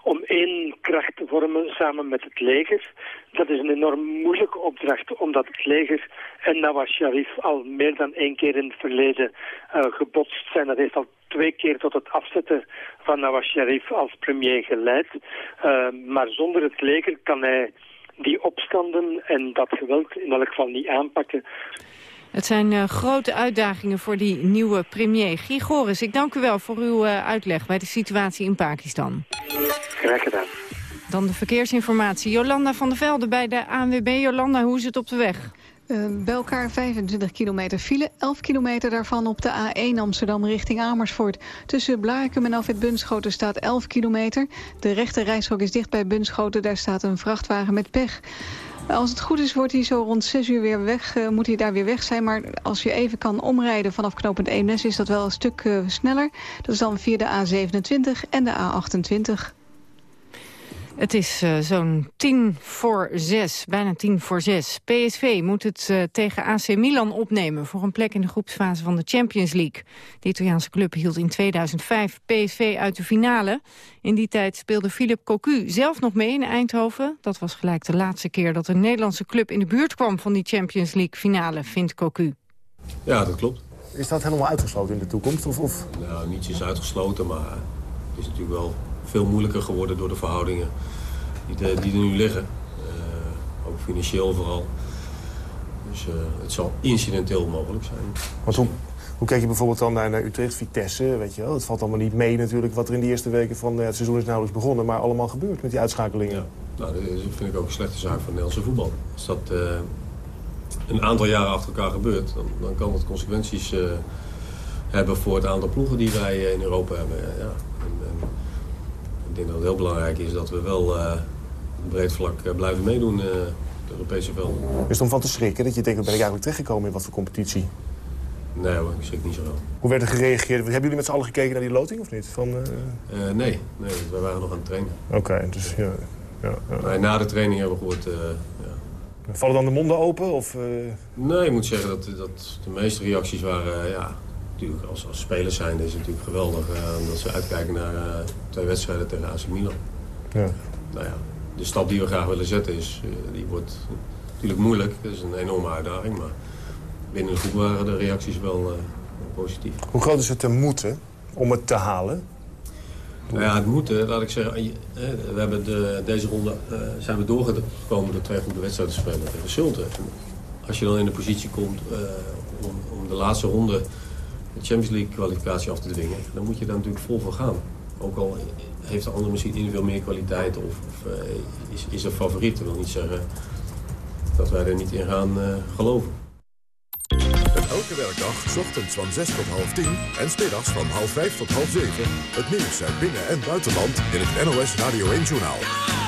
om één kracht te vormen samen met het leger. Dat is een enorm moeilijke opdracht, omdat het leger en Nawaz Sharif al meer dan één keer in het verleden uh, gebotst zijn. Dat heeft al twee keer tot het afzetten van Nawaz Sharif als premier geleid. Uh, maar zonder het leger kan hij die opstanden en dat geweld in elk geval niet aanpakken. Het zijn uh, grote uitdagingen voor die nieuwe premier. Gigoris, ik dank u wel voor uw uh, uitleg bij de situatie in Pakistan. Graag gedaan. Dan de verkeersinformatie. Jolanda van der Velde bij de ANWB. Jolanda, hoe is het op de weg? Uh, bij elkaar 25 kilometer file. 11 kilometer daarvan op de A1 Amsterdam richting Amersfoort. Tussen Blarikum en Alfred Bunschoten staat 11 kilometer. De rechte reishok is dicht bij Bunschoten. Daar staat een vrachtwagen met pech. Als het goed is, wordt hij zo rond 6 uur weer weg, uh, moet hij daar weer weg zijn. Maar als je even kan omrijden vanaf knooppunt Eemnes... is dat wel een stuk uh, sneller. Dat is dan via de A27 en de A28. Het is uh, zo'n tien voor zes, bijna tien voor zes. PSV moet het uh, tegen AC Milan opnemen... voor een plek in de groepsfase van de Champions League. De Italiaanse club hield in 2005 PSV uit de finale. In die tijd speelde Philip Cocu zelf nog mee in Eindhoven. Dat was gelijk de laatste keer dat een Nederlandse club... in de buurt kwam van die Champions League finale, vindt Cocu. Ja, dat klopt. Is dat helemaal uitgesloten in de toekomst? Of, of? Nou, niets is uitgesloten, maar is natuurlijk wel veel moeilijker geworden door de verhoudingen die, die er nu liggen. ook financieel vooral. Dus het zal incidenteel mogelijk zijn. Want hoe, hoe kijk je bijvoorbeeld dan naar, naar Utrecht, Vitesse? Weet je wel? Het valt allemaal niet mee natuurlijk wat er in de eerste weken van het seizoen is nauwelijks begonnen. Maar allemaal gebeurt met die uitschakelingen. Ja. Nou, dat vind ik ook een slechte zaak voor het Nederlandse voetbal. Als dat een aantal jaren achter elkaar gebeurt, dan, dan kan dat consequenties hebben voor het aantal ploegen die wij eh, in Europa hebben. Ja, en, en ik denk dat het heel belangrijk is dat we wel uh, breed vlak blijven meedoen de Europese velden. Is het om van te schrikken dat je denkt, ben ik eigenlijk terechtgekomen in wat voor competitie? Nee hoor, ik schrik niet zo wel. Hoe werd er gereageerd? Hebben jullie met z'n allen gekeken naar die loting of niet? Van, nee, nee, wij waren nog aan het trainen. Oké, dus ja. ja, ja. na de training hebben we gehoord Vallen dan de monden open? Of. Nee, ik moet zeggen dat, dat de meeste reacties waren... Ja, natuurlijk als, als spelers zijn is het natuurlijk geweldig... Uh, dat ze uitkijken naar twee wedstrijden tegen AC Milan. Ja. Nou ja, de stap die we graag willen zetten is... die wordt natuurlijk moeilijk. Dat is een enorme uitdaging. Maar binnen de groep waren de reacties wel positief. Hoe groot is het te moeten om het te halen? Nou ja, het moet, laat ik zeggen. We hebben de, deze ronde uh, zijn we doorgekomen door twee goede wedstrijden te spelen tegen Zulte. Als je dan in de positie komt uh, om, om, de laatste ronde Champions League kwalificatie af te dwingen, dan moet je daar natuurlijk vol voor gaan. Ook al heeft de ander misschien individueel meer kwaliteit of, uh, is, is er favoriet. Dat wil niet zeggen dat wij er niet in gaan geloven. Elke werkdag, ochtends van 6 tot half 10 en smiddags van half 5 tot half 7. Het nieuws uit binnen- en buitenland in het NOS Radio 1-journaal.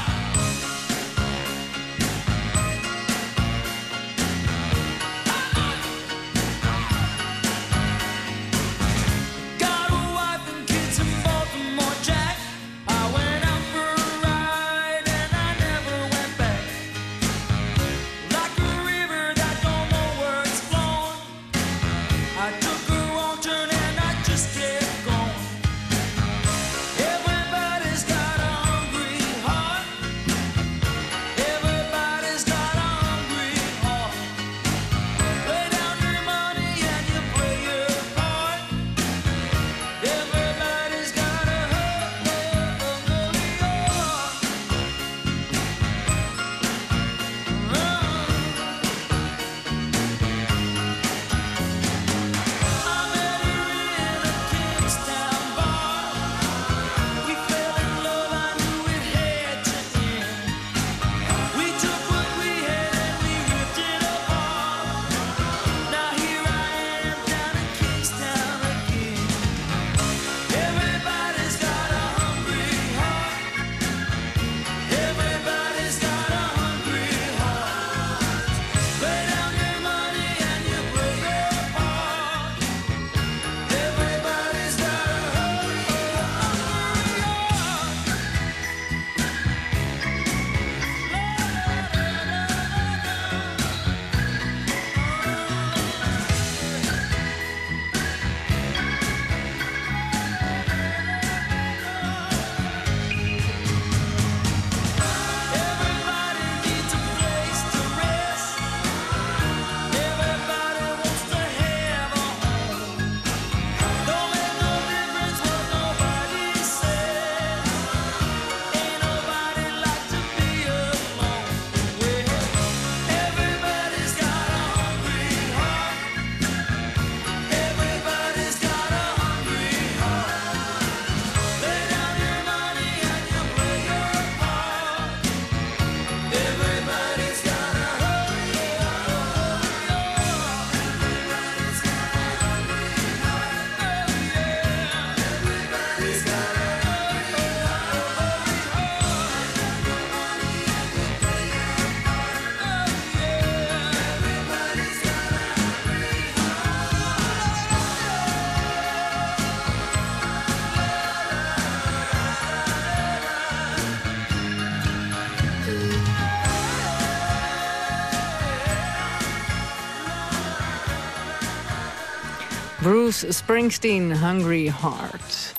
Bruce Springsteen, Hungry Heart.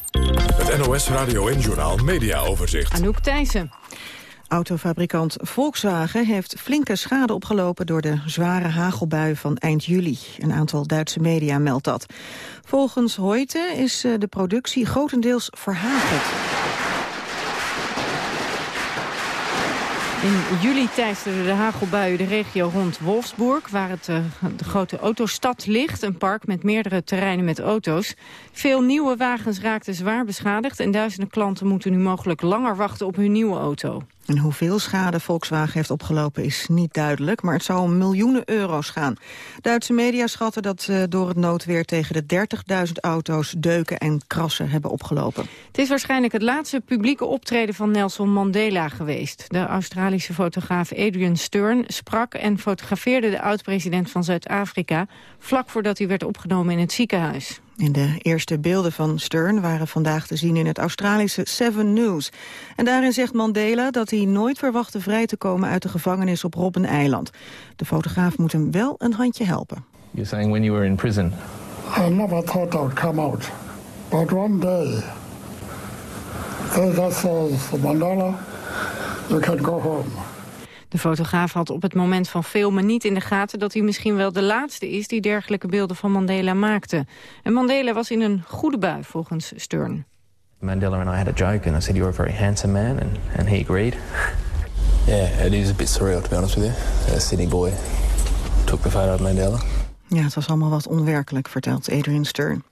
Het NOS Radio en Journaal Media Overzicht. Anouk Thijssen. Autofabrikant Volkswagen heeft flinke schade opgelopen door de zware hagelbui van eind juli. Een aantal Duitse media meldt dat. Volgens Hoyte is eh, de productie grotendeels verhageld. In juli teisterden de hagelbuien de regio rond Wolfsburg... waar het, uh, de grote autostad ligt, een park met meerdere terreinen met auto's. Veel nieuwe wagens raakten zwaar beschadigd... en duizenden klanten moeten nu mogelijk langer wachten op hun nieuwe auto. En hoeveel schade Volkswagen heeft opgelopen is niet duidelijk, maar het zou om miljoenen euro's gaan. Duitse media schatten dat uh, door het noodweer tegen de 30.000 auto's deuken en krassen hebben opgelopen. Het is waarschijnlijk het laatste publieke optreden van Nelson Mandela geweest. De Australische fotograaf Adrian Stern sprak en fotografeerde de oud-president van Zuid-Afrika vlak voordat hij werd opgenomen in het ziekenhuis. In de eerste beelden van Stern waren vandaag te zien in het Australische Seven News. En daarin zegt Mandela dat hij nooit verwachtte vrij te komen uit de gevangenis op Robben-eiland. De fotograaf moet hem wel een handje helpen. You're saying when you were in prison? I never thought I would come out. But one day, they just says, Mandela, you can go home. De fotograaf had op het moment van filmen niet in de gaten... dat hij misschien wel de laatste is die dergelijke beelden van Mandela maakte. En Mandela was in een goede bui, volgens Stern. Mandela and I had a joke and I said you're a very handsome man and, and he agreed. Yeah, it is a bit surreal to be honest with you. A Sydney boy took the photo of Mandela. Ja, het was allemaal wat onwerkelijk, vertelt Adrian Stern.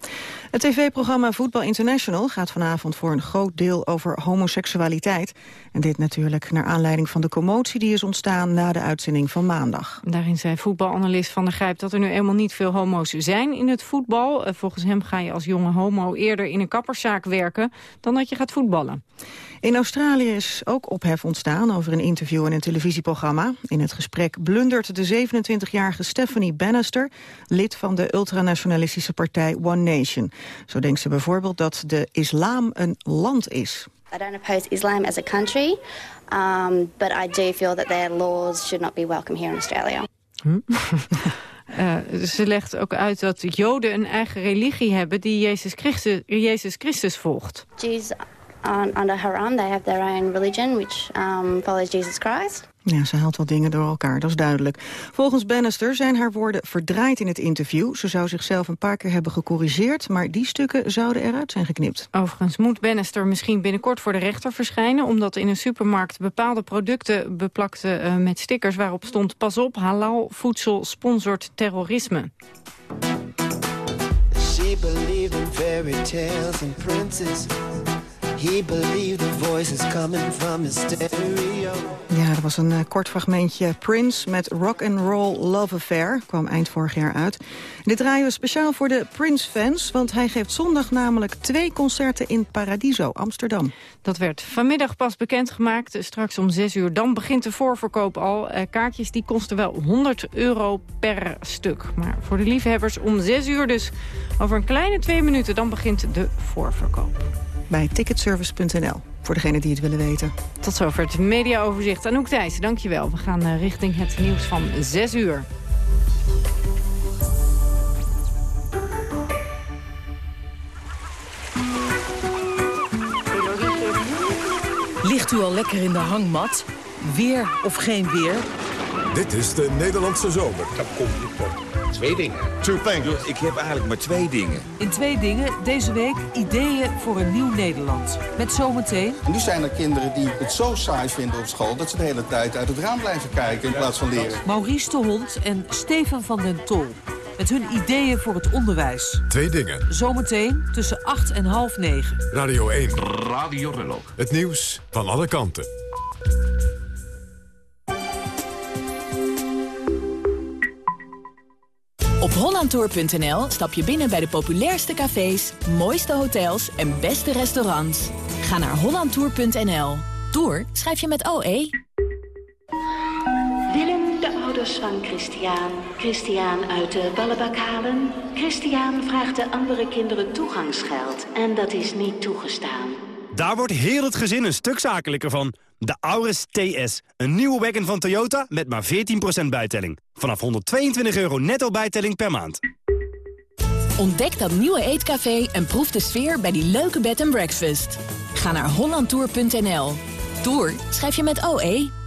Het tv-programma Voetbal International gaat vanavond voor een groot deel over homoseksualiteit. En dit natuurlijk naar aanleiding van de commotie die is ontstaan na de uitzending van maandag. Daarin zei voetbalanalist Van der Grijp dat er nu eenmaal niet veel homo's zijn in het voetbal. Eh, volgens hem ga je als jonge homo eerder in een kapperszaak werken dan dat je gaat voetballen. In Australië is ook ophef ontstaan over een interview in een televisieprogramma. In het gesprek blundert de 27-jarige Stephanie Bannister, lid van de ultranationalistische partij One Nation. Zo denkt ze bijvoorbeeld dat de islam een land is. I don't oppose Islam as a country, um, but I do feel that their laws should not be welcome here in Australia. Hm? Uh, ze legt ook uit dat Joden een eigen religie hebben die Jezus Christus, Jezus Christus volgt. Jews under Haram, they have their own religion which um, follows Jesus Christ. Ja, ze haalt wel dingen door elkaar, dat is duidelijk. Volgens Bannister zijn haar woorden verdraaid in het interview. Ze zou zichzelf een paar keer hebben gecorrigeerd... maar die stukken zouden eruit zijn geknipt. Overigens moet Bannister misschien binnenkort voor de rechter verschijnen... omdat in een supermarkt bepaalde producten beplakte uh, met stickers... waarop stond pas op, halal voedsel sponsort terrorisme. She believed in fairy tales and princes... He believed the voices coming from his stereo. Ja, dat was een uh, kort fragmentje Prince met Rock and Roll Love Affair. Kwam eind vorig jaar uit. dit draaien we speciaal voor de Prince-fans... want hij geeft zondag namelijk twee concerten in Paradiso, Amsterdam. Dat werd vanmiddag pas bekendgemaakt. Straks om 6 uur. Dan begint de voorverkoop al. Uh, kaartjes die kosten wel 100 euro per stuk. Maar voor de liefhebbers om 6 uur dus. Over een kleine twee minuten dan begint de voorverkoop bij ticketservice.nl. Voor degenen die het willen weten. Tot zover het mediaoverzicht. Anouk Thijs, dankjewel. We gaan uh, richting het nieuws van 6 uur. Ligt u al lekker in de hangmat? Weer of geen weer? Dit is de Nederlandse zomer. Dat komt Twee dingen. Two things. Ik heb eigenlijk maar twee dingen. In twee dingen deze week ideeën voor een nieuw Nederland. Met zometeen... Nu zijn er kinderen die het zo saai vinden op school... dat ze de hele tijd uit het raam blijven kijken in plaats van leren. Maurice de Hond en Steven van den Tol. Met hun ideeën voor het onderwijs. Twee dingen. Zometeen tussen acht en half negen. Radio 1. Radio Rello. Het nieuws van alle kanten. Op hollandtour.nl stap je binnen bij de populairste cafés, mooiste hotels en beste restaurants. Ga naar hollandtour.nl. Tour schrijf je met OE. Willem de ouders van Christian. Christian uit de ballenbak halen. Christian vraagt de andere kinderen toegangsgeld. En dat is niet toegestaan. Daar wordt heel het gezin een stuk zakelijker van. De Auris TS. Een nieuwe wagon van Toyota met maar 14% bijtelling. Vanaf 122 euro netto bijtelling per maand. Ontdek dat nieuwe eetcafé en proef de sfeer bij die leuke bed and breakfast. Ga naar hollandtour.nl. Tour schrijf je met OE.